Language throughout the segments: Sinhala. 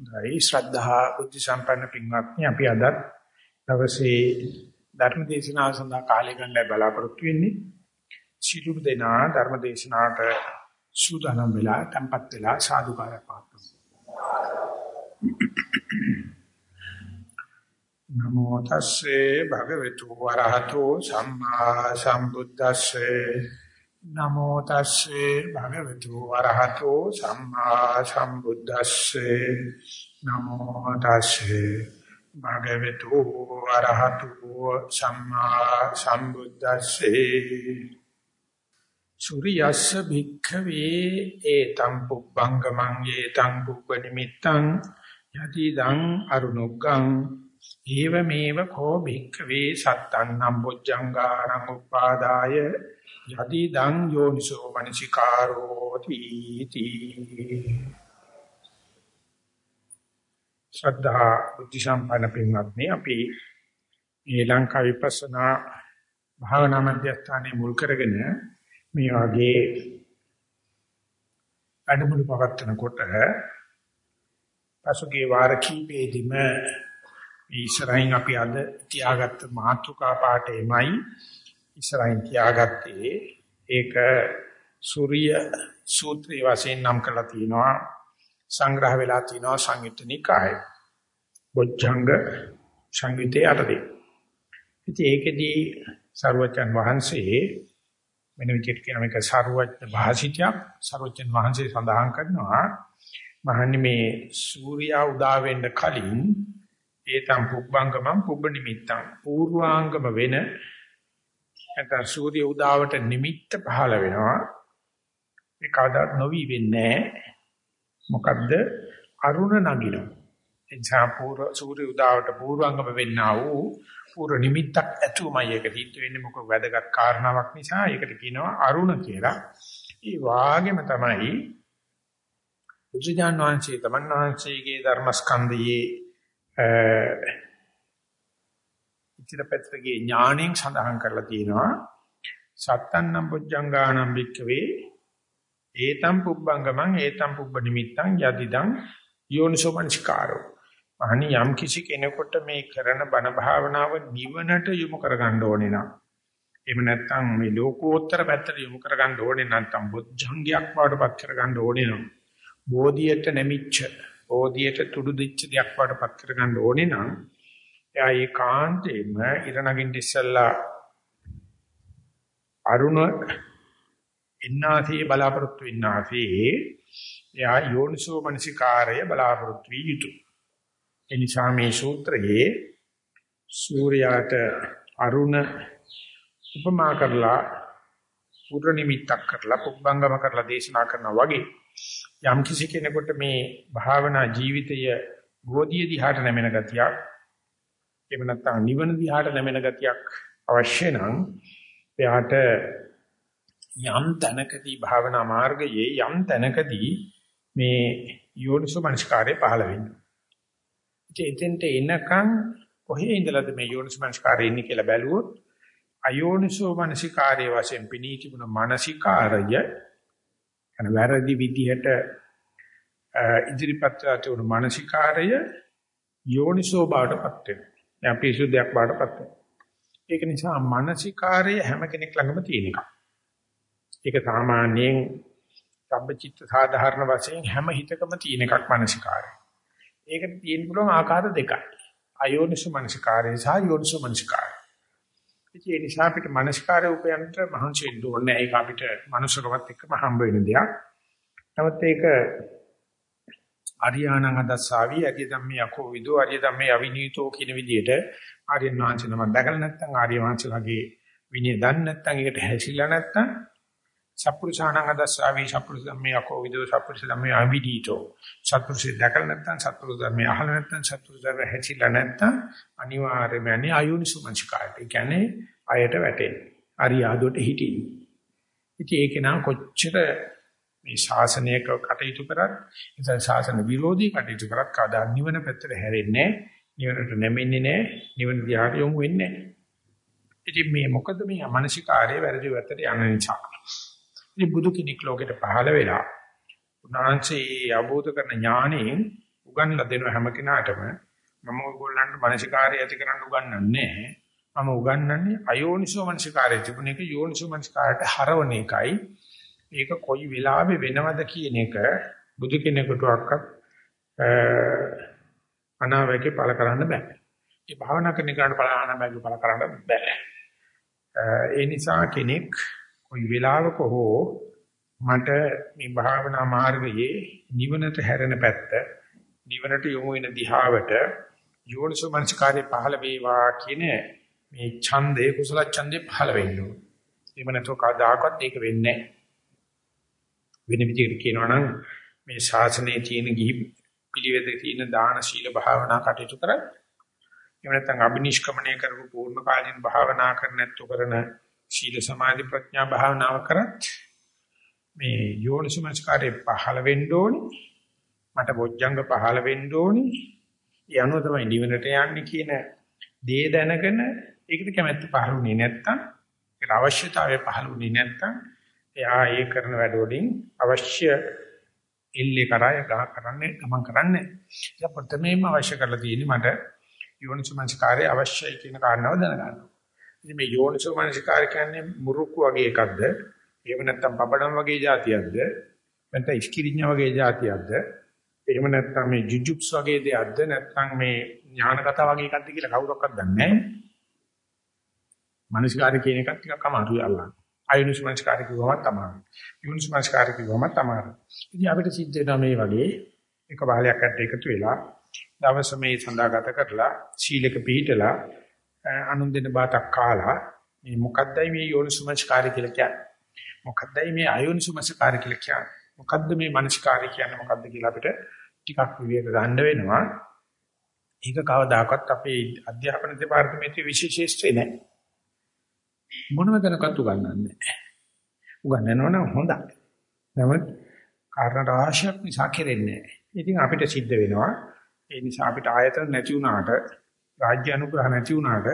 දෛ ශ්‍රද්ධා බුද්ධ සම්පන්න පින්වත්නි අපි අද දවසේ ධර්ම දේශනාව සඳහා කාලය ගන්නයි බලාපොරොත්තු වෙන්නේ. සිළුම් දෙනා ධර්ම දේශනාවට සූදානම් වෙලා tempත් වෙලා සාදුකාරය පාත්තු. නමෝ තස්සේ භගවතු වරහතෝ සම්මා සම්බුද්දස්සේ නමෝ තස්සේ භගවතු වරහතෝ සම්මා සම්බුද්දස්සේ. නමෝ තස්සේ භගවතු වරහතෝ සම්මා සම්බුද්දස්සේ. සූර්යස්ස භික්ඛවේ ඒතම් පුබ්බංගමං ඒතං පුබ්බ නිමිත්තං යතිදං අරුණොග්ගං ඒවමේව කෝ භික්ඛවේ සත්තං නම්බොජ්ජංගාරං උපාදාය යදි දං යෝනිසෝ මනසිකාරෝ තීති. ශ්‍රද්ධා බුද්ධ සම්පන්න පින්වත්නි අපි මේ ලංකා විපස්සනා භාවනා මධ්‍යස්ථානයේ මුල් කරගෙන මේ වගේ වැඩමුළු පවත්වනකොට පසුගිය වාර කීපෙදිම ඉස්සරහින් අපි අද තියාගත්ත මාතෘකා පාඩේමයි ඉස්සරහින් තියාගත්තේ ඒක සූර්ය සූත්‍රය වශයෙන් නම් කරලා තිනවා සංග්‍රහ වෙලා තිනවා සංයුත්ත නිකාය. බොජ්ජංග සංයුත්තේ අටදී. ඉතින් ඒකෙදී සරුවචන් වහන්සේ මෙන්න විදිහට කියන මේක සරුවචන භාෂිතයක් සරුවචන් වහන්සේ සඳහන් කරනවා මහන්නේ මේ සූර්යා උදා වෙන්න කලින් ඒතම් පුබ්බංගමං පුබ්බ නිමිත්තං. පූර්වාංගම වෙන නැත්නම් සූර්ය උදාවට නිමිත්ත පහළ වෙනවා. ඒ කවදාත් නොවි වෙන්නේ මොකද්ද? අරුණ නගිනවා එනිසා පූර්ව සූර්ය උදාවට පූර්වාංගම වෙන්නා වූ පූර්ව නිමිත්තක් ඇතුමයි ඒක සිද්ධ වෙන්නේ. මොකද වැදගත් කාරණාවක් නිසා ඒකට කියනවා අරුණ කියලා. ඒ වාගෙම තමයි බුදුජාන විශ්ේ තමන් වහන්සේගේ ධර්මස්කන්ධයේ ඉතිරපත්‍රගේ ඥාණයෙන් සඳහන් කරලා තියෙනවා. සත්තන්නම් පුජ්ජංගානම් වික්කවේ ඒතම් පුබ්බංගමං ඒතම් පුබ්බ නිමිත්තං යදිදං යෝනිසෝමනස්කාරෝ. අහනි යම් කිසි කෙනෙකුට මේ කරන බණ භාවනාව නිවනට යොමු කරගන්න ඕනේ නම් එහෙම නැත්නම් මේ ලෝකෝත්තර පැත්තට යොමු කරගන්න ඕනේ නැත්නම් බුද්ධංගයක් වඩපත් කරගන්න ඕනේ නම් බෝධියට නැමිච්ච බෝධියට තුඩු දෙච්ච දෙයක් වඩපත් කරගන්න ඕනේ නම් එයා ඒකාන්තයෙන්ම ඉර නගින්න ඉස්සල්ලා අරුණ ඉන්නාසේ බලාපොරොත්තු වෙන්නාසේ එයා යෝනිසෝ මනසිකාරය බලාපොරොත්තු විය යුතුය. ඒ නිසා මේ සූත්‍රයේ සූර්යාට අරුණ උපමා කරලා පුර නිමිත්තක් කරලා පුබ්බංගම කරලා දේශනා කරනවා වගේ යම් කිසි කෙනෙකුට මේ භාවනා ජීවිතය ගෝධිය දිහාට නැමෙන ගතියක් එහෙම නැත්නම් නිවන දිහාට නැමෙන ගතියක් අවශ්‍ය නම් එයාට යම් තැනකදී භාවනා මාර්ගයේ යම් තැනකදී මේ යෝනිසෝ මනස්කාරය පහළ වෙනවා. ඉතින් එනකන් කොහේ ඉඳලාද මේ යෝනිසෝ මනස්කාරය ඉන්නේ කියලා බැලුවොත් අයෝනිසෝ මනසිකාරයේ වශයෙන් පිනී තිබුණ මානසිකාරය යන වැරදි විදිහට ඉදිරිපත් වුණු මානසිකාරය යෝනිසෝ බවටපත් වෙනවා. දැන් පිසුදයක් බාටපත් වෙනවා. ඒක නිසා මානසිකාරය හැම කෙනෙක් ළඟම තියෙන එකක්. ඒක සාමාන්‍යයෙන් සම්බචිත්ත සාධාරණ වශයෙන් හැම හිතකම තියෙන එකක් මානසිකාරය. ඒකට තියෙන්න පුළුවන් ආකාර දෙකයි. අයෝනිසු මානසිකාරය සහ යෝනිසු මානසිකාරය. ඉතින් ඒ නිසා අපිට මානසිකාරය උපයන්නට මහන්සි වෙන්න ඕනේ. ඒක අපිට මනුෂ්‍යකමත් එක්කම හම්බ වෙන දෙයක්. නමුත් ඒක ආර්යාණං අදස්සාවි අරිය ධම්මේ යකෝ විදෝ අරිය ධම්මේ අවිනීතෝ කියන විදිහට ආර්යයන් වහන්සේ නම දැකලා නැත්නම් ආර්ය වහන්සේලාගේ විනය දන්නේ නැත්නම් ඒකට හැසිරලා නැත්නම් සප්පුරුෂාණං අදස්සාවි සප්පුරුෂ ධම්මේ යකෝ විදෝ සප්පුරුෂ ධම්මේ අවිනීතෝ සත්පුරුෂය දැකලා නැත්නම් සත්පුරුෂ ධර්මයේ අහලා නැත්නම් සත්පුරුෂ ධර්ම හැසිරලා නැත්නම් අනිවාර්යයෙන්ම අනේ අයෝනිසු මනසිකාරය. ඒ කියන්නේ අයට වැටෙන්නේ. ආර්ය ආදොට හිටින්නේ. ඉතින් ඒක නම් කොච්චර මේ ශාසනයක කටයුතු කරත් ඉතින් ශාසන විරෝධී කටයුතු කරත් කවදා නිවන පැත්තට හැරෙන්නේ නිවනට නැමෙන්නේ නැහැ නිවන දිහාට යොමු වෙන්නේ නැහැ ඉතින් මේ මොකද මේ මානසිකාරයේ වැරදි වැත්තට යන නිසා ඉතින් බුදු කෙනෙක් ලෝකෙට පහළ වෙලා උන්වහන්සේ අවබෝධ කරන ඥාණයෙන් උගන්ලා දෙන හැම කෙනාටම මම ඔයගොල්ලන්ට මානසිකාරය ඇති කරන්න උගන්වන්නේ මම උගන්වන්නේ අයෝනිසෝ මානසිකාරය තිබුණ එක යෝනිසෝ මානසිකාරයට හරවන එකයි. ඒක කොයි වෙලාවෙ වෙනවද කියන එක බුදු කෙනෙකුටවත් අනාවැකේ පළ කරන්න බෑ. ඒ භාවනා කරන එකට අනාවැකේ පළ කරන්න බෑ. ඒ නිසා කෙනෙක් කොයි වෙලාවක හෝ මට මේ භාවනා මාර්ගයේ නිවනට හැරෙන පැත්ත නිවනට යොමු වෙන දිහාවට යෝනිසෝ මනස්කාරය පහළ වේවා කියන මේ ඡන්දේ කුසල ඡන්දේ පහළ වෙන්න ඕන. එහෙම නැත්නම් කවදාකවත් ඒක වෙන්නේ නැහැ. වෙන විදිහට කියනවා නම් මේ ශාසනයේ තියෙන ගිහි පිළිවෙතේ තියෙන දාන සීල භාවනා කටයුතු කරත් එහෙම නැත්නම් අබිනිෂ්ක්‍මණය කරපු පූර්ණ කාලීන භාවනා කරන නැත්තු කරන සීල සමාධි ප්‍රඥා භාවනාව කරත් මේ යෝනිසමස්කාරේ පහළ වෙන්න ඕනේ. මට බොජ්ජංග පහළ වෙන්න ඕනේ. ඒ අනුව තමයි නිවනට යන්නේ කියන දේ දැනගෙන ඒකට කැමැත්ත පහළුනේ නැත්තම් ඒකට අවශ්‍යතාවය පහළුනේ නැත්තම් එයා ඒ කරන වැඩ වලින් අවශ්‍ය එල්ලේ කරා ගහ කරන්නේ ගමන් කරන්නේ. ඒක ප්‍රථමයෙන්ම අවශ්‍ය කරලා තියෙන්නේ මට යෝනිසමංස්කාරය අවශ්‍යයි කියන කාරණාව දැනගන්න. ඉතින් මේ යෝනිසමංස්කාරය කියන්නේ මුරුක්කු වගේ එකක්ද? එහෙම නැත්නම් පබඩම් වගේ જાතියක්ද? නැත්නම් ඉස්කිරිඤ්ඤා වගේ જાතියක්ද? එහෙම නැත්නම් මේ ජුජුප්ස් වගේ දෙයක්ද? නැත්නම් මේ ඥානගත වගේ එකක්ද කියලා කවුරක්වත් දන්නේ නැහැ. මනස්කාරය කියන එකත් ටිකක් අමාරුයි අල්ලන්න. අයෝනිසමංස්කාරය කිව්වම තමයි. යෝනිසමංස්කාරය කිව්වම තමයි. ඉතින් අපිට සිද්ධ වෙනවා මේ වගේ එක බාලයක් අත් එකතු වෙලා දවස මේ සඳහා ගත කරලා සීලක පිළිහිටලා අනුන් දෙන බාතක් කාලා මේ මොකද්දයි මේ යෝනිසුමස්කාරය කියලා කියන්නේ? මොකද්දයි මේ අයෝනිසුමස්කාරය කියලා කියන්නේ? මොකද්ද මේ මනස්කාරය කියන්නේ මොකද්ද කියලා අපිට ටිකක් විවේක ගන්න වෙනවා. ඒක කවදාකවත් අපේ අධ්‍යාපන දෙපාර්තමේන්තුවේ විශේෂීස්ත්‍රේ නැහැ මොනම දැනකට උගන්වන්නේ නැහැ උගන්වනවා නම් හොඳයි. නමුත් කාරණා රාශියක් නිසා කෙරෙන්නේ නැහැ ඉතින් අපිට සිද්ධ වෙනවා. ඒ නිසා අපිට ආයතන නැති වුණාට රාජ්‍ය අනුග්‍රහ නැති වුණාට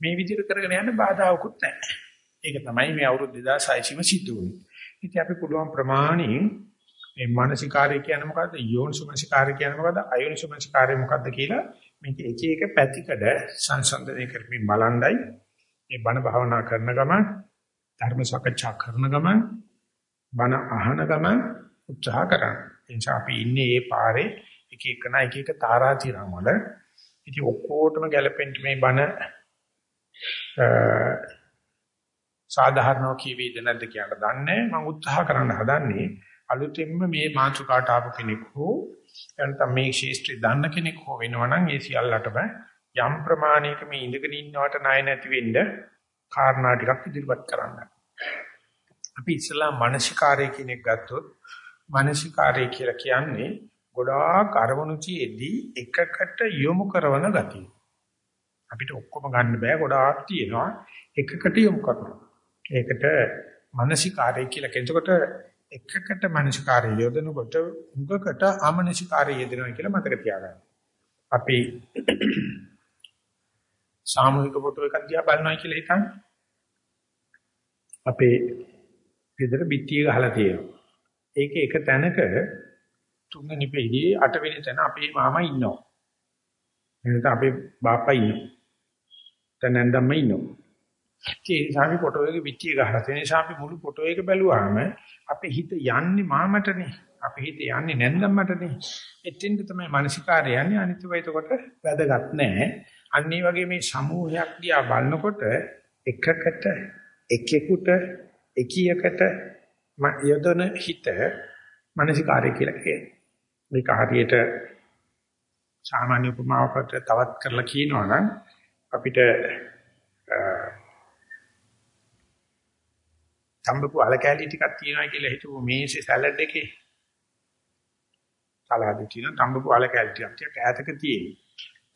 මේ විදිහට කරගෙන යන්න බාධාවකුත් නැහැ. ඒක තමයි මේ අවුරුදු 2600ම සිද්ධ වුනේ. ඉතින් අපි පුළුවන් ප්‍රමාණයෙන් මේ මානසිකාරය කියන්නේ මොකද්ද? යෝනිසුමනසිකාරය කියන්නේ මොකද්ද? අයෝනිසුමනසිකාරය මොකද්ද කියලා මේක එක එක පැතිකඩ සංසන්දනය කරමින් බලන්ඩයි මේ බණ භාවනා කරන ගමන් ධර්ම සාකච්ඡා කරන ගමන් බණ අහන ගමන් උත්සාහ කරන්න. එනිසා අපි ඉන්නේ මේ පාරේ එක එකන එක එක තාරාතිරම් වල ඉතින් ඔක්කොටම ගැලපෙන්න මේ බණ සාධාරණව කියවේද නැද්ද කියලා දන්නේ මම උත්සාහ කරන්න හදන්නේ අලුතෙන්ම මේ මාතෘකාට ආපු කෙනෙක් හෝ එනතම මේ ශේෂ්ත්‍රي දන්න කෙනෙක් හෝ වෙනවනම් ඒ සියල්ලටම යම් ප්‍රමාණයක මේ ඉඳගෙන ඉන්නවට ණය නැති වෙන්න කාරණා ටිකක් ඉදිරිපත් කරන්න. අපි ඉස්ලාම් මානසිකාරය කියන එක ගත්තොත් මානසිකාරය කියලා කියන්නේ ගොඩාක් අරමුණු තියේදී එකකට යොමු කරන ගතිය. අපිට ඔක්කොම ගන්න බෑ ගොඩාක් තියෙනවා එකකට යොමු කරනවා. ඒකට මානසිකාරය කියලා කියනකොට එකකට මානසිකාරය යොදනකොට උගකට ආමනසිකාරය යෙදෙනවා කියලා මතක තියාගන්න. අපි සාමූහික ෆොටෝ එකක් දිහා බලනවා කියලා හිතන්න. අපේ ගෙදර පිටිය ගහලා තියෙනවා. ඒකේ එක තැනක තුන්වෙනි පෙළේ අටවෙනි තැන අපේ මාමා ඉන්නවා. එහෙනම් අපේ බාප්පා ඉන්නවා. දැන් නැන්දම්ම ඉන්නවා. ඒ නිසා අපි ෆොටෝ එක පිටිය ගහලා තියෙන නිසා අපි මුළු ෆොටෝ එක බැලුවාම අපේ හිත යන්නේ මාමටනේ. අපේ හිත යන්නේ නැන්දම්මටනේ. එතෙන්ද තමයි මානසිකාරය යන්නේ අනිත්‍යව එතකොට වැදගත් නැහැ. අන්න ඒ වගේ මේ සමූහයක් දිහා බලනකොට එකකට එකෙකුට එකියකට යොදන හිත මානසිකාරය කියලා කියනවා. මේක හරියට සාමාන්‍ය උපමාවකට තවත් කරලා කියනවා නම් අපිට තඹපු අල කැලි ටිකක් තියෙනවා කියලා හිතුව මේසේ සලාඩ් එකේ සලාඩ් තියෙන තඹපු අල කැලි ටිකක් ඈතක තියෙයි.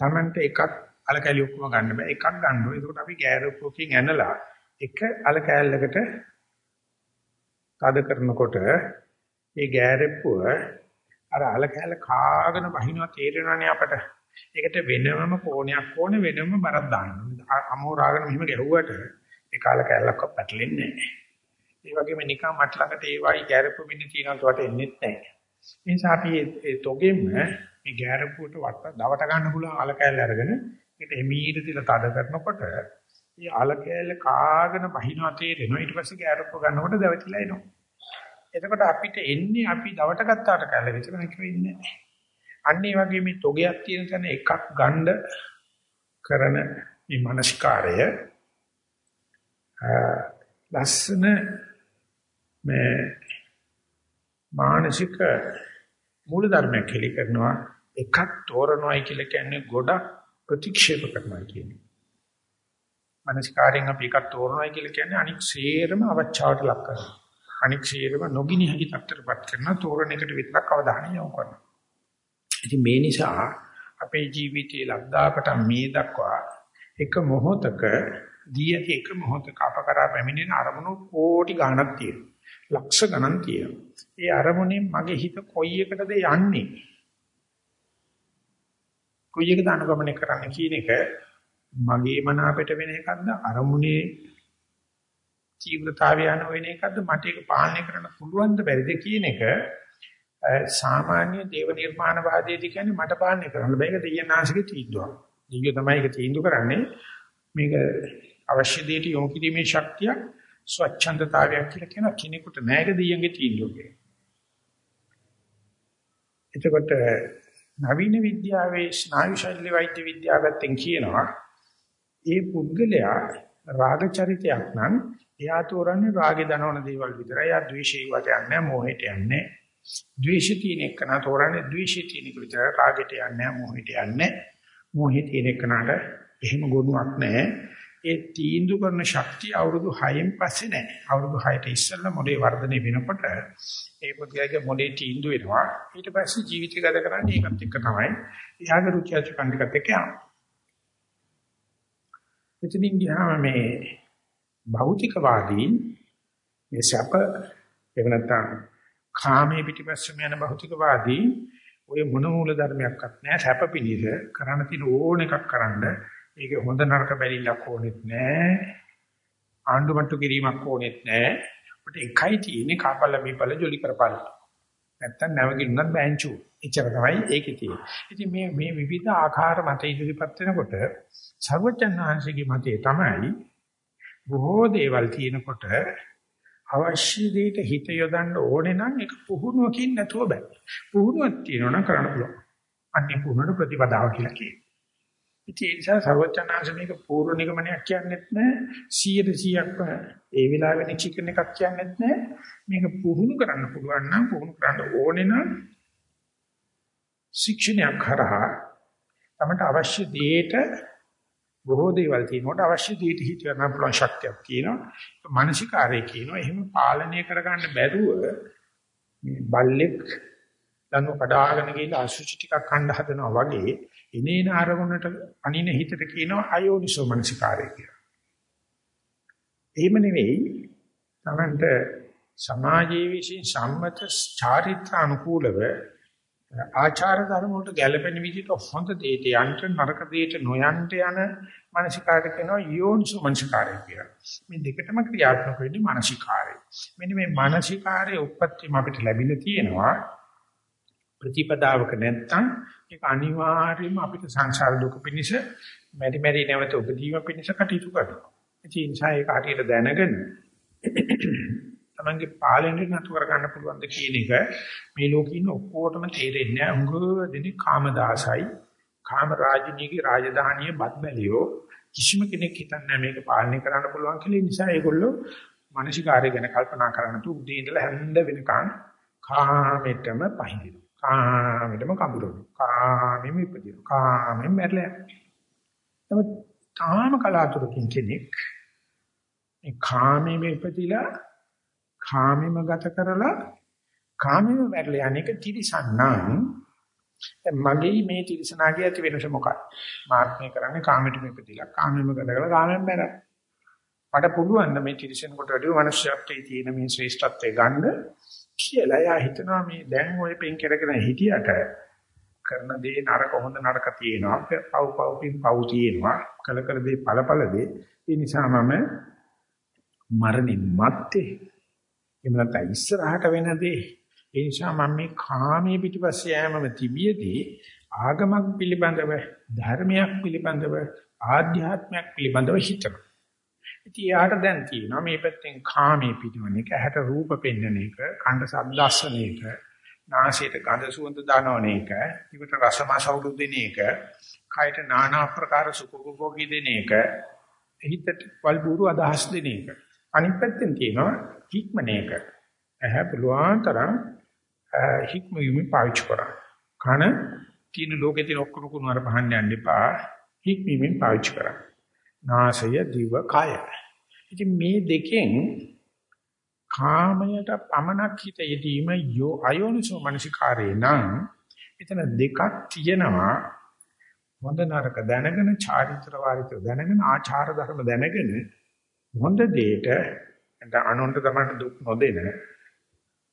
Tamanට එකක් අල කැලි ඔක්කොම ගන්න බෑ එකක් ගන්න ඕනේ. ඒකට අපි ගෑරප්පුවකින් ඇනලා එක අල කැලලකට තද කරනකොට ඒ ගෑරප්පුව අර අල කැල කාගෙන බහිනවා තේරෙනවනේ අපට. ඒකට වෙනම කෝණයක් ඕනේ වෙනම බරක් දාන්න. අමෝරාගෙන මෙහෙම ගැහුවට ඒ කාල කැලලක් පැටලෙන්නේ නැහැ. ඒ වගේම නිකන් මට ළඟට ඒ වයි ගෑරප්පු වෙන්න තියෙනවට වට එන්නේ නැහැ. ඒ නිසා අපි ඒ තොගෙම මේ ගෑරපුවට වට දවට ගන්න පුළුවන් අල කෑල්ල අරගෙන ඒකට එමීට තියලා තද කරනකොට මේ අල කෑල්ල කාගෙන බහිනවා තේරෙනවා ඊට පස්සේ ගෑරපුව ගන්නකොට දැවටිලා එනවා එතකොට අපිට එන්නේ අපි දවට ගත්තාට කැල විතර නෙක වෙන්නේ අන්න ඒ වගේ මේ තොගයක් තියෙන තැන එකක් ගන්න කරන මේ මානසිකාරය ලස්සන මේ මානසික මූල ධර්මයක් කෙලි කරනවා එකක් තෝරනවායි කියලා කියන්නේ ගොඩක් ප්‍රතික්ෂේප කරනවා කියන්නේ. මානසිකාරයෙන් අපි එකක් තෝරනවායි කියලා කියන්නේ අනික් සේරම අවචාවට ලක් කරනවා. අනික් සේරම නොගිනි හැකි තත්ත්වයටපත් කරන තෝරන එකට විතරක් අවධානය යොමු කරනවා. ඉතින් මේ නිසා අපේ ජීවිතයේ ලද්දාකට මේ දක්වා එක මොහොතක දී ඇති එක මොහොතක අපකරා පැමිණෙන අරමුණු කෝටි ගණනක් තියෙනවා. ලක්ෂ ගණන් තියෙනවා. ඒ අරමුණෙන් මගේ හිත කොයි එකටද යන්නේ? කොයි එකද අනුගමනය කරන්න කියන එක මගේ මන අපිට වෙන එකක්ද අරමුණේ තීව්‍රතාවය යන වෙන එකක්ද මට ඒක පාලනය කරන්න පුළුවන්ද බැරිද කියන එක සාමාන්‍ය දේව නිර්මාණ වාදයේදී කියන්නේ මට පාලනය කරන්න බෑ ඒක දෙයනාසිකේ තීන්දුවක්. දෙවියෝ තමයි ඒක තීන්දුව කරන්නේ. මේක අවශ්‍ය දෙයට යොමු කිරීමේ ශක්තිය ස්වච්ඡන්දතාවයක් කියලා කියන කෙනෙකුට නෑක දෙයියන්ගේ තීන්දුව එතකොට නවීන විද්‍යාවේ ස්නායු ශෛලී වෛද්‍ය විද්‍යාවෙන් කියනවා ඒ පුද්ගලයා රාග චරිතයක් නම් එයා තෝරන්නේ රාගේ දනවන දේවල් විතරයි. එයා ද්වේෂේ වට යන්නේ මොහෙට යන්නේ. ද්වේෂ තියෙන එක නා තෝරන්නේ ද්වේෂ තියෙන එක විතරයි. රාගෙට යන්නේ මොහෙට යන්නේ. මොහෙ තියෙන එක නාට එහෙම ගුණයක් නැහැ. ඒ තීන්දු කරන ශක්තිය අවුරුදු 6න් පස්සේ නැහැ. අවුරුදු 6ට ඉස්සෙල්ලා මොලේ වර්ධනය වෙනකොට ඒ පුද්ගලයාගේ මොලේ තීන්දු වෙනවා. ඊට පස්සේ ජීවිතය ගත කරන්නේ ඒකත් එක්ක තමයි. එයාගේ රුචි අරුචිකම් ටිකත් එක්ක යනවා. එතනින් ගියාම මේ භෞතිකවාදීන් මේ සැප එහෙම නැත්නම් කාමයේ පිටිපස්සම යන භෞතිකවාදී ඔය මොන මූල ධර්මයක්වත් නැහැ. සැප පිණිස කරන්න තියෙන ඕන එකක් කරන්න ඒක හොඳ නරක බැලිලක් ඕනෙත් නැහැ. ආණ්ඩුමට්ටු කිරීමක් ඕනෙත් නැහැ. අපිට එකයි තියෙන්නේ කාපල්ල බීපල්ල ජොලි කරපල්ල. නැත්තම් නැවගින්නුනත් බෑන්චු. එච්චර තමයි ඒකේ තියෙන්නේ. ඉතින් මේ මේ විවිධ ආකාර මත ඉදිරිපත් වෙනකොට සර්වඥාන්සේගේ මතය තමයි බොහෝ දේවල් තියෙනකොට අවශ්‍ය දෙයට හිත යොදන්න ඕනේ නම් ඒක පුහුණුවකින් නැතුව බෑ. පුහුණුවක් තියෙනවා නම් කරන්න පුළුවන්. අන්නේ පුහුණුවට ප්‍රතිපදාව කියලා කියනවා. ඉතින් ඒ නිසා සර්වචනාංශ මේක පූර්ව නිගමනයක් කියන්නේත් නෑ 100%ක්ම ඒ වෙලාවෙ නිචිකන එකක් කියන්නේත් නෑ මේක පුහුණු කරන්න පුළුවන් නම් පුහුණු කරන්න ඕනේ නම් ශික්ෂණයක් කරහා තමයි අවශ්‍ය දෙයට බොහෝ දේවල් තියෙනකොට අවශ්‍ය දෙයට හිත ගන්න පුළුවන් ශක්තියක් තියෙනවා. මානසිකාරය කියනවා. එහෙම පාලනය කරගන්න බැරුව මේ බල්ලෙක් දනු කඩාගෙන ගිහලා අසුචි ටිකක් කන්න හදනවා වගේ ඉනේන ආරමුණට අනින හිතට කියනවා අයෝනිසෝ මානසිකාරය කියලා. එහෙම නෙවෙයි තමන්ට සමාජයේ විසින් සම්මත චාරිත්‍ර අනුකූලව ආචාර ධර්ම වලට ගැළපෙන විදිහට හොඳ දෙයට යන්න නරක දෙයට නොයන්ට යන මානසිකාරය කියනවා යෝනිසෝ මානසිකාරය කියලා. මේ දෙකටම ක්‍රියාත්මක වෙන්නේ මානසිකාරය. මෙන්න මේ මානසිකාරයේ උප්පත්තියම අපිට ලැබිලා තියෙනවා. ප්‍රතිපදාවක නැත්තම් ඒක අනිවාර්යයෙන්ම අපිට සංසාර දුක පිණිස මෙරි මෙරි නැවත උපදීම පිණිස කටයුතු කරනවා. ඒ නිසා ඒක හරියට දැනගෙන තමන්ගේ පාලනය නතු කර ගන්න පුළුවන්ද කියන එක මේ ලෝකේ ඉන්න ඔක්කොටම තේරෙන්නේ නැහැ. උංගව දෙනි කාමදාසයි. කාම රාජනීයගේ රාජධානියේ බත් බැලියෝ කිසිම කෙනෙක් හිතන්නේ මේක පාලනය කරන්න පුළුවන් කියලා. ඒ නිසා ඒගොල්ලෝ මානසිකාරය ගැන කල්පනා කරන්න තු උදේ ඉඳලා හැන්ද වෙනකන් කාමෙටම පහඳිනවා. කාමෙටම කඹරනවා. කාමෙම ඉපදිනවා. කාමෙම මැරලා යනවා. තාම කලාතුරකින් කෙනෙක් මේ කාමෙම ඉපදිලා කාමෙම ගත කරලා කාමෙම වැරලා අනේක තිරිසන්නම්. මගේ මේ තිරිසනාගේ ඇති වෙනස මොකක්ද? මාත්මේ කරන්නේ කාමෙට මෙපදිලා කාමෙම ගත කරලා කාමෙන් බැරලා මට පුළුවන් මේ තිරිසන කොට වැඩිව මනුෂ්‍යත්වයේ තියෙන මේ ශ්‍රේෂ්ඨත්වය ගන්න කියලා එයා හිතනවා මේ දැන් ওই පින් කරගෙන හිටියට කරන දේ නරක හොඳ නරක තියෙනවා. පව් පව් පින් පව් තියෙනවා. කල කල දේ ඵල ඵල දේ. ඒ නිසා මම මරණින් මත්තේ එහෙම නැත්නම් ඉස්සරහට වෙන දේ. ඒ නිසා මම මේ කාමයේ පිටිපස්සේ යෑමම තිබියදී ආගමක් පිළිබඳව ධර්මයක් පිළිබඳව ආධ්‍යාත්මයක් පිළිබඳව හිතනවා. ඉතින් යාට දැන් තියෙනවා මේ පැත්තෙන් කාමයේ පිටවන එක, ඇහැට රූප පෙන්වන එක, කණ්ඩ ශබ්ද අස්සන එක, නාසයට ගඳ සුවඳ දනවන එක, දිවට රස මාස අවුරුදු එක, කයට নানা ආකාර සුඛෝපභෝගී දෙන එක, හිතට වල්බూరు අදහස් දෙන එක. අනිත් පැත්තෙන් තියෙනවා හික්මන එක. ඇහැ පුළුවන් තරම් හික්ම යොමු පාවිච්චි කරා. කන තියෙන ලෝකේ තියෙන ඔක්කොම කුණු අර පහන්න යන්න එපා. හික්මීමෙන් පාවිච්චි කරා. නාසය දිව කය. ඉතින් මේ දෙකෙන් කාමයට පමනක් හිත යෙදීම යෝ අයෝනිසෝ මනසිකාරේ නම් එතන දෙකක් තියෙනවා හොඳ නරක දැනගෙන චාරිත්‍ර වාරිත්‍ර දැනගෙන ආචාර ධර්ම දැනගෙන හොඳ දෙයට අනුන්ට තමයි දුක් නොදෙන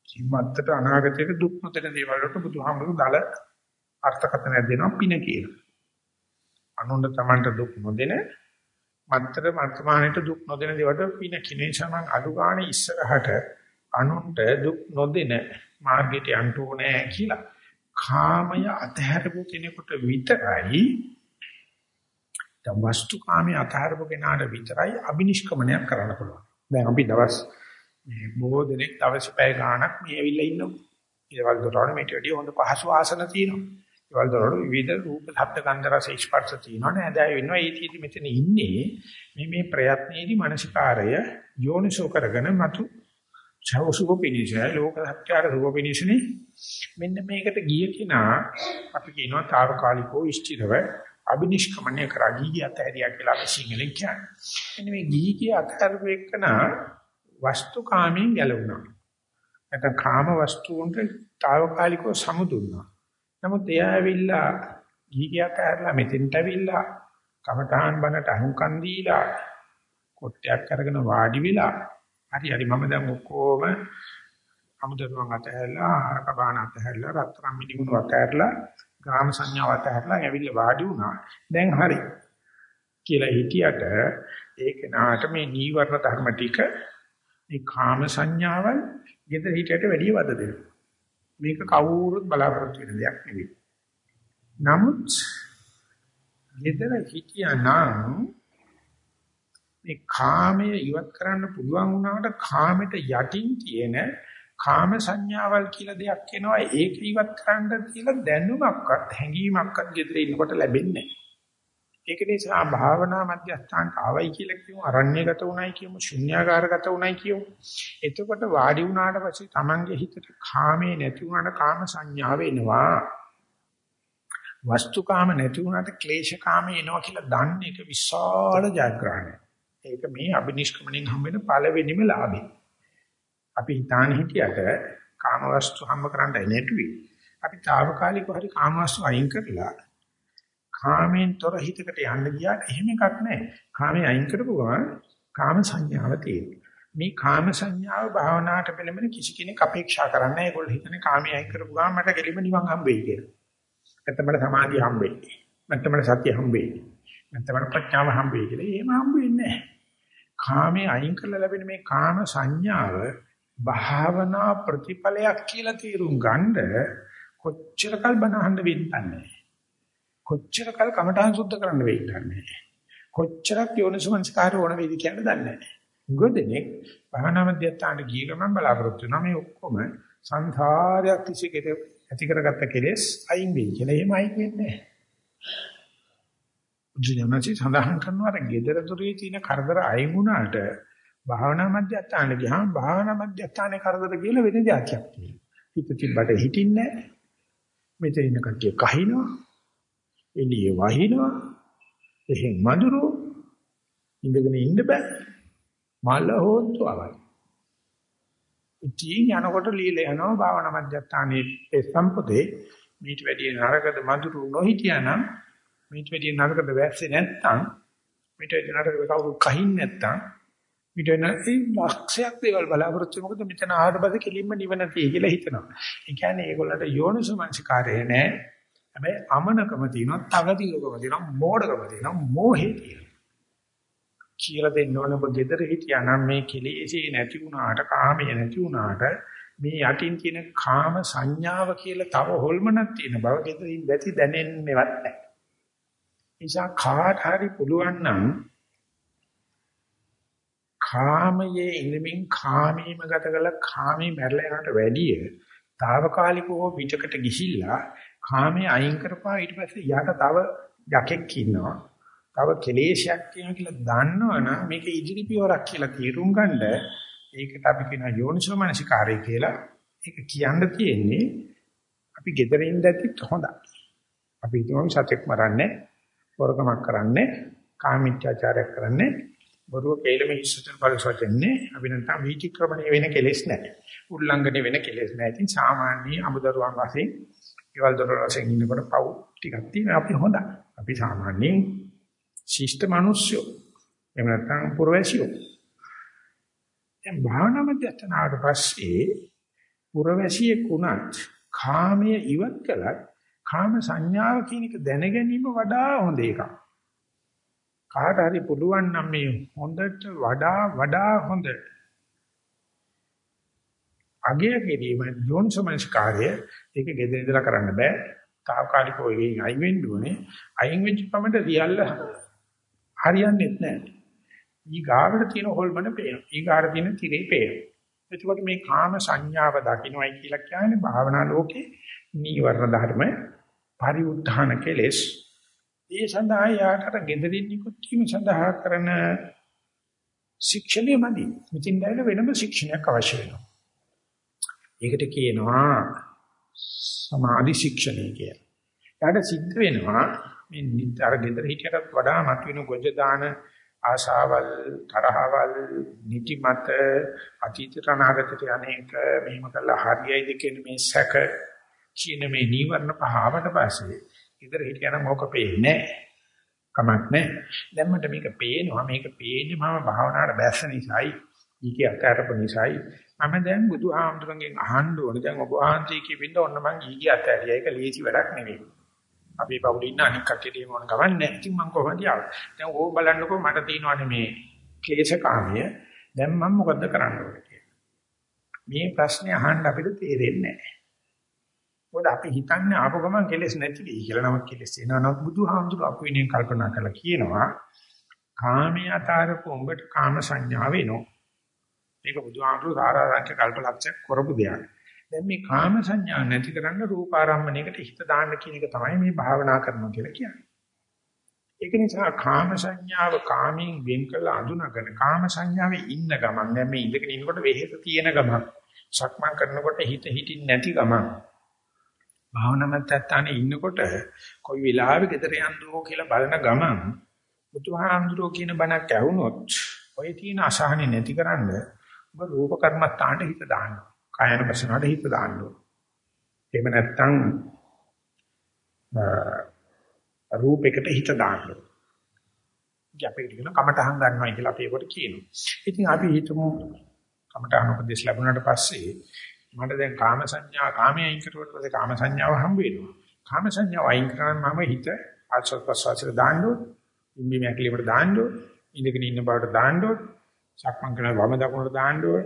කිමත්තට අනාගතයට දුක් නොදෙන දේවල් වලට බුදුහාමුදුරු දල අර්ථකථනයක් දෙනවා පින කියලා. අනුන්ට තමන්ට දුක් නොදෙන මත්තර වර්තමානයේ දුක් නොදෙන දේවට පින කිනේසම අඩු ගන්න ඉස්සරහට අනුන්ට දුක් නොදෙන මාර්ගයට යන්න ඕනේ කියලා. කාමය අතහැරපු කෙනෙකුට විතරයි දැන් වස්තු කාමයේ අතහැරපු කෙනාට විතරයි අබිනිෂ්ක්‍මණයක් කරන්න පුළුවන්. දැන් අපි දවස් මේ බොහෝ දෙනෙක් දවස් පැය ගාණක් මේ ඇවිල්ලා ඉන්නවා. ඊළඟ දොරවල් මේට වැඩි හොඳ පහසු ආසන තියෙනවා. ඒවල් දොරවල් විවිධ රූප, ශබ්ද, ගන්ධ, රස, ස්පර්ශ තියෙනවා නේද? ඒ වෙනවා ඒ කීටි මෙතන ඉන්නේ මේ මේ ප්‍රයත්නයේදී මානසිකාරය යෝනිසෝ කරගෙන මතු සවසුභ පිනිසයි ලෝක සත්‍යාර සුභ පිනිසනේ මෙන්න මේකට ගිය කිනා අපි කියනවා తాවකාලිකෝ ඉෂ්ටිරව අබිනිෂ්ක්‍මණය කරා ගිහි අතහැරියා කියලා අපි සිංහලෙන් කියන්නේ. මෙන්න මේ ගිහි කිය අතහැරපු එකන වස්තු කාමයෙන් ගැලවුණා. නැත්නම් කාම වස්තුන්ට తాවකාලිකව සමුදුන්නා. නමුත් එයා ඇවිල්ලා ගිහිගියක් ඇරලා මෙතෙන්ට ඇවිල්ලා කමඨාන් බණට අහුම්කන් දීලා කොට්ටයක් අරගෙන වාඩි වෙලා හරි හරි මම දැන් ඔක්කොම අමුදරුවන් අතහැරලා ආරක බාන අතහැරලා රත්තරන් මිනිමුණු අතහැරලා ග්‍රාම සංඥාව අතහැරලා ඇවිල්ලා වාඩි වුණා. දැන් හරි. කියලා හිටියට ඒක නාට මේ නීවරණ ධර්ම ටික මේ කාම සංඥාවල් ගෙදර හිටියට වැඩිය වද දෙනවා. මේක කවුරුත් බලාපොරොත්තු වෙන දෙයක් නෙවෙයි. නමුත් gedara හිටියානම් මේ කාමය ඉවත් කරන්න පුළුවන් වුණාට කාමෙට යටින් තියෙන කාම සංඥාවල් කියලා දෙයක් එනවා. ඒක ඉවත් කරන්න කියලා දැනුමක්වත් හැඟීමක්වත් gedara ඉන්නකොට ලැබෙන්නේ නැහැ. ඒක නිසා භාවනා මධ්‍යස්ථානට ආවයි කියලා කියමු අරණ්‍යගත උනායි කියමු ශුන්‍යාකාරගත උනායි කියමු. එතකොට වාඩි වුණාට පස්සේ Tamange හිතට කාමේ නැති වුණාට කාම සංඥාව එනවා. වස්තුකාම නැති වුණාට ක්ලේශකාම එනවා කියලා දන්න එක විශාල ජයග්‍රහණයක්. ඒක මේ අබිනිෂ්ක්‍මණයෙන් හම් වෙන පළවෙනිම ලාභය අපි හිතාන හිටියට කාම වස්තු හම්බ කරන්න නැටුවේ අපි తాවකාලිකව හරි කාම වස්තු අයින් කරලා කාමෙන් තොර හිතකට යන්න ගියාට එහෙම එකක් නැහැ. කාමයේ අයින් කරපු ගමන් කාම සංඥාව තියෙනවා. මේ කාම සංඥාව භාවනාවට පෙළඹෙන කිසි කෙනෙක් අපේක්ෂා කරන්නේ නැහැ. ඒගොල්ලෝ හිතන්නේ කාමයේ අයින් කරපු ගමන් මට කෙලිම නිවන් හම්බෙයි කියලා. නැත්නම් මට සමාධිය හම්බෙයි. නැත්නම් මට සතිය හම්බෙයි. නැත්නම් මට ප්‍රඥාව හම්බෙයි කියලා. එහෙම හම්බෙන්නේ නැහැ. කාමයේ අයින් කරලා ලැබෙන මේ කාම සංඥාව භාවනා ප්‍රතිඵලයක් කියලා තීරුම් ගන්න කොච්චර කල් බනහන්න වෙන්නේ කොච්චර කල් කමඨාන් සුද්ධ කරන්න වෙයිද නැහැ. කොච්චරක් යෝනිසමංස්කාරය ඕන වෙයිද කියන්න දන්නේ නැහැ. ගොඩනෙක් භාවනා මධ්‍යස්ථානට ගිය ගමන් බලාපොරොත්තු වෙනවා මේ ඔක්කොම සංඛාරයක් තිසිකෙට ඇති කරගත්ත කෙලෙස් අයින් වෙයි කියලා. එහෙම අයින් වෙන්නේ නැහැ. ජීවනසි සඳහන් කරනවා අර gedara dore තියෙන කරදර අයින් වුණාට භාවනා මධ්‍යස්ථානට ගියාම භාවනා මධ්‍යස්ථානේ කරදර කියලා වෙන જાතියක් තියෙනවා. හිත තිබ්බට හිටින්නේ නැහැ. මෙතන ඉන්න කට්ටිය කහිනවා. එළිය වහිනවා එහෙන් මදුරු ඉඳගෙන ඉන්න බෑ මල හොන්තු අවයි ඉතින් යනකොට ලීලා යනවා භාවනා මධ්‍යස්ථානයේ සම්පතේ මීට වැඩි නරකද මදුරු නොහිටියානම් මීට වැඩි නරකද වැස්සේ නැත්තම් මීට වැඩි නරකද කවුරු කහින් නැත්තම් මීට වෙන ඒ ලක්ෂයක් දේවල් බලාපොරොත්තු මොකද මෙතන ආවට පස්සේ කෙලින්ම නිවන තියෙයි කියලා හිතනවා. ඒ කියන්නේ ඒගොල්ලන්ට යෝනිසමංසකාරය නෑ හැබැයි අමනකම තියෙනවා, තකතිරකම තියෙනවා, මෝඩකම තියෙනවා, මෝහේ තියෙනවා. කියලා දෙන්න ඕන ඔබ gedara හිටියා නම් මේ කෙලෙසේ නැති වුණාට, කාමයේ නැති වුණාට, මේ යටින් තියෙන කාම සංඥාව කියලා තව හොල්මනක් තියෙන බව ගෙදරින් දැති දැනෙන්නේවත් නැහැ. නිසා කාට හරි පුළුවන් නම් කාමයේ ඉඳමින් කාමීම ගත කළ කාමී මැරලා යනට වැඩිය తాවකාලිකව පිටකට ගිහිල්ලා කාමයේ අයින් කරපුවා ඊට පස්සේ යට තව යකෙක් ඉන්නවා. තව කෙලේශයක් තියෙනවා කියලා දන්නවනම් මේක ඉදිරි පියවරක් කියලා තීරුම් ගන්න ඒකට අපි කියන යෝනිසෝ මනසිකාරය කියලා ඒක කියන්න තියෙන්නේ අපි gederin දැතිත් හොඳයි. අපි හිතමු සත්‍යක් මරන්නේ, වරකමක් කරන්නේ, කාමීත්‍යාචාරයක් කරන්නේ, බොරුව කේලම හිස්සතර පරිසවචන්නේ අපි නැත්නම් වීතික්‍රමණය වෙන කෙලෙස් නැහැ. උල්ලංඝනය වෙන කෙලෙස් නැහැ. ඉතින් සාමාන්‍ය අමුදරුවන් වශයෙන් ඒවල් දොර වශයෙන් ඉන්නකොට පව් ටිකක් තියෙනවා අපි හොඳයි. අපි සාමාන්‍යයෙන් ශිෂ්ට මිනිස්සු. එහෙම නැත්නම් පුරවැසියෝ. දැන් භාවනා මධ්‍යස්ථානාවට පස්සේ පුරවැසියෙක් වුණත් කාමයේ ඉවත් කළත් කාම සංඥාව කියන එක දැන ගැනීම වඩා හොඳ එකක්. කාට හරි පුළුවන් නම් මේ හොඳට වඩා වඩා හොඳ අගය කිරීම යෝනිසමනස්කාරය ඒක ගෙදර ඉඳලා කරන්න බෑ. తాවකාලිකව ඒකෙන් අයින් වෙන්න ඕනේ. අයින් වෙච්ච පමණ රියල්ල හරියන්නේ නැහැ. ඊගාවට තියෙන හොල්මන පේනවා. ඊගාට තියෙන තිරේ පේනවා. එතකොට මේ කාම සංඥාව දකින්නයි කියලා කියන්නේ භාවනා ලෝකේ නීවරණ ධර්ම පරිඋත්ථාන කෙලෙස්. ඒ සඳහා යාට ගෙදරින් නිකුත් වීම සඳහා කරන ශික්ෂණය මදි. මෙතින් දැයිල වෙනම ශික්ෂණයක් අවශ්‍ය වෙනවා. ඒකට කියනවා සමාධි ශික්ෂණය කියලා. යාට සිද්ධ වෙනවා මේ අර ගෙදර හිටියටත් වඩා මතුවෙන ගොජ දාන ආශාවල් තරහවල් නිදිමත අතීතට අනාගතට යන්නේක මෙහිම කළා හරියයිද කියන මේ සැක කියන මේ නීවරණ පහවට පස්සේ ඉතින් හිටියනම් මොක පේන්නේ කමක් නැහැ දැන් මට මේක පේනවා. මේක පේන්නේ මම භාවනාවට බැස්ස නිසායි. ඊකේ අතරප නිසායි. මම දැන් බුදුහාමුදුරන්ගෙන් අහන්න ඕනේ. දැන් ඔබ වහන්සේ කියෙන්න ඕන මං ඊගේ අතහැරියා. ඒක ලේසි වැඩක් නෙවෙයි. අපි පවුලේ ඉන්න අනික් කට්ටියට මොන ගමන් නැහැ. ඉතින් මම කොහොමද ආවේ? දැන් ඕක බලන්නකෝ මට තියෙනවානේ මේ ක්ලේශකාමිය. දැන් මම මොකද කරන්න ඕනේ මේ ප්‍රශ්නේ අහන්න අපිට තේරෙන්නේ නැහැ. මොකද අපි හිතන්නේ ආපු ගමන් කෙලෙස් නැති වෙයි කියලා. නමුත් කෙලෙස් එනවා. නමුත් බුදුහාමුදුරුවෝ අපි වෙනින් කල්පනා කරලා කියනවා කාමයේ අතාරපු උඹට කාම සංඥාව එනවා. මේක බුදුහාමුදුරුවෝ සාරාංශ කල්පලක්ෂයක් කරපු දෙයක්. දැන් මේ කාම සංඥා නැති කරන්න රූපාරම්මණයකට හිත දාන්න කියන එක තමයි මේ භාවනා කරනවා කියලා කියන්නේ. ඒක නිසා කාම සංඥාව කාමයෙන් වෙන් කළ අඳුනගෙන කාම සංඥාවේ ඉන්න ගමන් දැන් මේ ඉඳගෙන ඉන්නකොට වෙහෙස තියෙන ගමන් සක්මන් කරනකොට හිත හිටින් නැති ගමන් භාවනා මතත්තානේ ඉන්නකොට කොයි වෙලාවෙ ගෙදර යන්නෝ කියලා බලන ගමන් බුදුහාමුදුරුවෝ කියන බණක් ඇහුනොත් ඔය තියෙන අසහනෙ නැතිකරන්න ඔබ රූප කර්මස්ථානට හිත දානවා. කායන වසනට හිත දාන්න ඕන. එහෙම නැත්නම් රූපයකට හිත දාන්න ඕන. අපේ කියන කමටහන් ගන්නවා කියලා අපි ඒකට කියනවා. ඉතින් අපි හිතමු කමටහන් උපදේශ ලැබුණාට පස්සේ මට දැන් කාම සංඥා කාමයේ අයින් කරුවට පස්සේ කාම සංඥාව හම්බ වෙනවා. කාම සංඥාව අයින් කරාම මම හිත ආස්වාද ප්‍රසවාසයට දාන්න ඕන. ඉම්බි මැකලියට දාන්න ඕන. ඉඳගෙන ඉන්න බවට දාන්න ඕන. සක්මන් කරන වම දකුණට දාන්න ඕන.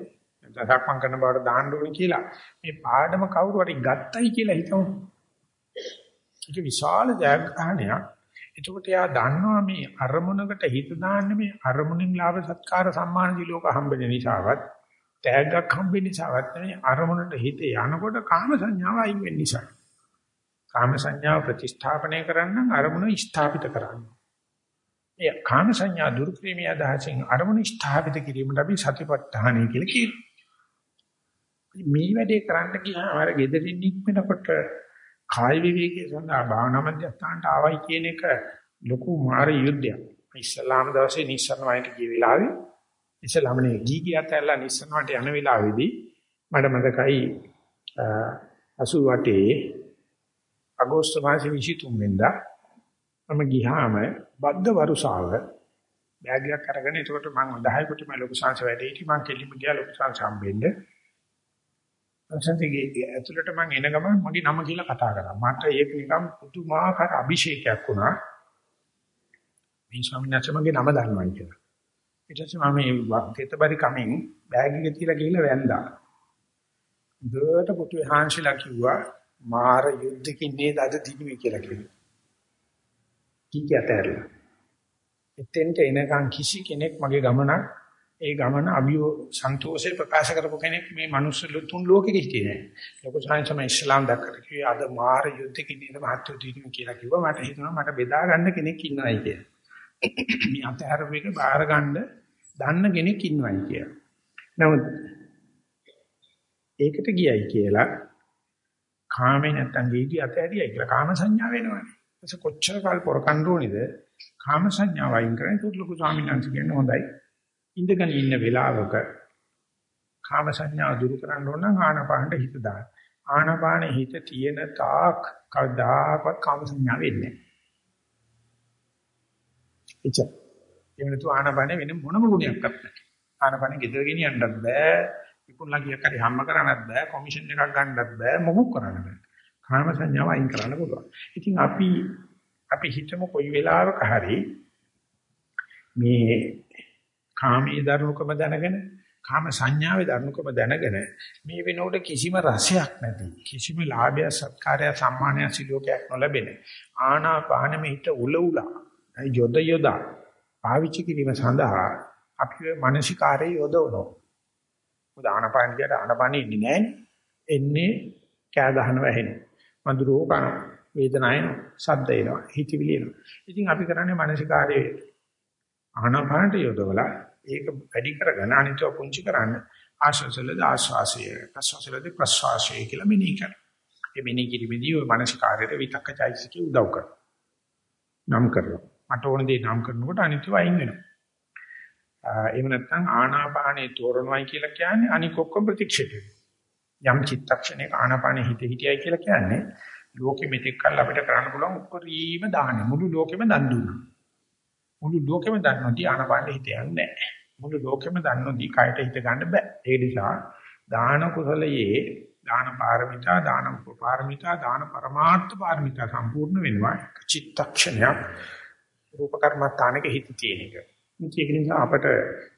සක්මන් කරන බවට දාන්න ඕනේ කියලා මේ පාඩම කවුරු හරි ගත්තයි කියලා හිතමු. ඒක විශාල ජයග්‍රහණයක්. එතකොට යා දන්නවා මේ අරමුණකට හිත දාන්න මේ අරමුණින් ලාභ සත්කාර සම්මාන දිලෝක හම්බෙන නිසාවත් තෑග්ගක් හම්බෙන නිසාවත් නෙවෙයි අරමුණට හිත යනකොට කාම සංඥාව අයින් වෙන නිසා. කාම සංඥාව ප්‍රතිස්ථාපනය කරන්න අරමුණ ස්ථාපිත කරන්න. මේ කාම සංඥා දුරු කිරීමේ අදහසින් අරමුණ ස්ථාපිත කිරීමට අපි සතිපට්ඨානයි කියලා කියනවා. මේ වැඩේ කරන්න ගියාම අර gederin නික්මනකොට කාය විවේකයේ සඳහා භාවනා මධ්‍යස්ථානට ආවයි කියන එක ලොකු මාර යුද්ධයක්. ඉස්ලාම දවසේ නිස්සරණ වයින්ට ගිය වෙලාවේ ඉස්ලාමනේ ගී ගියත් ඇල්ලා නිස්සරණට යන වෙලාවේදී මට මතකයි 88 අගෝස්තු මාසේ 23 වෙනිදා මම ගියාම බද්ද වරුසාව බෑග් එකක් අරගෙන එතකොට මම 10 කට මම ලොකු සංස වැඩේ හිටි මම කෙලිම ගියා ලොකු සංස හම්බෙන්නේ සංසතිගේ ඇතුළට මම එන ගමන් මගේ නම කියලා කතා කරා. මට ඒක නිකන් පුදුමාකාර අභිෂේකයක් වුණා. මේ ස්වාමීන් වහන්සේ මගේ නම දන්නවයි කියලා. ඊට පස්සේ මම මේ ගෙතබරි කමින් බෑග් එක තියලා ගිහලා වැන්දා. දෙයට පුතු හාන්සිලා කිව්වා මාර යුද්ධකින් නේද අද දිනුවේ කියලා කිව්වා. කීක ඇතැරලා. එතෙන්ට එනකන් කිසි කෙනෙක් මගේ ගමනක් ඒ ගමන අභියෝ සන්තෝෂේ ප්‍රකාශ කරපු කෙනෙක් මේ මනුස්ස තුන් ලෝකෙක හිටියේ නෑ. ලොකු සාංශම ඉස්ලාම් දැක්කට කිව්වේ අද මාර යුද්ධකින් නේද මහත්තු දිනුවේ කියලා කිව්වා. මට හිතුණා මට බෙදා ගන්න කෙනෙක් ඉන්නවයි කියලා. මේ අතහැරපු එක බාර ගන්න දන්න කෙනෙක් ඉන්නවයි කියලා. නමුත් ඒකට ගියයි කියලා කාමේ නැත්තම් වීදි අතහැරියයි කියලා කාම සංඥා වෙනවනේ. ඒක කොච්චර කාල පොරකන් රෝනිද කාම සංඥාව අයින් කරන්නේ තුත් ලොකු ස්වාමීන් වහන්සේ කියන්නේ හොඳයි. ඉඳගෙන ඉන්න වෙලාවක කාම සංඥාව දුරු කරන්න ඕන නම් ආනාපානට හිත දාන්න. ආනාපාන හිත තියෙන තාක් කවදාකවත් කාම සංඥා වෙන්නේ නැහැ. එච්චර. එහෙම නැතු ආනාපාන වෙන මොනම ගුණයක්වත් නැහැ. ආනාපාන ගෙදර ගෙනියන්නත් බෑ. විකුණලා ගියක් හරි හම්බ කරන්නත් බෑ. කොමිෂන් එකක් ගන්නත් බෑ. මොකුත් කරන්න බෑ. කාම සංඥාව අයින් කරන්න පුළුවන්. ඉතින් අපි අපි හිතමු කොයි වෙලාවක හරි මේ කාමයේ දරුණුකම දැනගෙන කාම සංඥාවේ දරුණුකම දැනගෙන මේ වෙනකොට කිසිම රසයක් නැති කිසිම ලාභය සත්කාරය සම්මානය සිලෝකයක් නොලැබෙන ආනාපානෙම හිත උල උලා යොද යොදා පාවිච්චි කිරීම සඳහා අපි මානසිකාරයේ යොදවනවා මොකද ආනාපාන කියන ආනාපානෙ ඉන්නේ නැහැනේ එන්නේ කෑ ගහන වැහෙනවා මధుරෝ කන වේදනායන ශබ්ද එනවා හිතවිලි එනවා ඉතින් අපි කරන්නේ මානසිකාරයේ ආනාපානට යොදවලා ඒක වැඩි කරගෙන අනිත්ව පුංචි කරන්න ආශ්වාසවලද ආශ්වාසය ප්‍රශ්වාසවලද ප්‍රශ්වාසය කියලා මෙනෙහි කරනවා. ඒ මෙනෙහි කිරීමේදී ඔය මානසික කාර්යයට විතක්කචෛසිකේ උදව් කරනවා. නම් කරනවා. මට ඕන දේ නම් කරනකොට අනිත්ව අයින් වෙනවා. එහෙම නැත්නම් ආනාපානේ තෝරනවායි කියලා කියන්නේ අනික ඔක්කොම ප්‍රතික්ෂේප යම් චිත්තක්ෂණයක ආනාපානේ හිත හිටියයි කියලා කියන්නේ ලෝකෙ මෙතෙක් කල් අපිට කරන්න පුළුවන් උපරිම දාන මුළු ලෝකෙම දන් දුන්නා. මුළු ලෝකෙම දන්නොත් ආනාපානේ හිත යන්නේ නැහැ. මුළු ලෝකෙම දන්නොදී කයට හිත ගන්න බෑ. ඒ නිසා දාන කුසලයේ දාන පාරමිතා, දාන උපපාරමිතා, දාන පරමාර්ථ පාරමිතා සම්පූර්ණ වෙනවා. චිත්තක්ෂණයක් රූප කර්මස්ථානක හිත තියෙන එක. ඒක නිසා අපට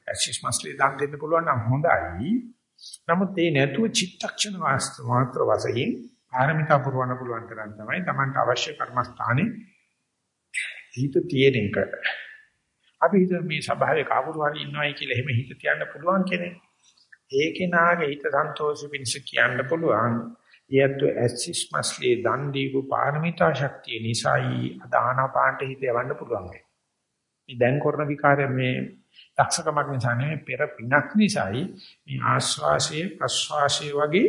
ඇසිස් මස්ලි දාන් දෙන්න පුළුවන් නම් හොඳයි. නමුත් ඒ නැතුව චිත්තක්ෂණ වාස්තු මාත්‍ර වශයෙන් පාරමිතා පුරවන්න පුළුවන් තරම් තමයි Tamanට අවශ්‍ය කර්මස්ථානේ හිත තියෙන එක. අපි හිත මේ ස්වභාවයේ කවුරු හරි ඉන්නවයි කියලා එහෙම හිත තියන්න පුළුවන් කෙනෙක්. ඒ කෙනාගේ හිත සන්තෝෂ පිණිස කියන්න පුළුවන්. ඊයත් ඇසිස් මස්ලී දන් දීපු පාරමිතා ශක්තිය නිසායි අදානාපාන්ට හිත යවන්න පුළුවන්. මේ දැන් කරන විකාරය මේ දක්ෂකමක් නිසා නෙමෙයි පෙර පිනක් නිසායි මේ ආස්වාසයේ ප්‍රස්වාසයේ වගේ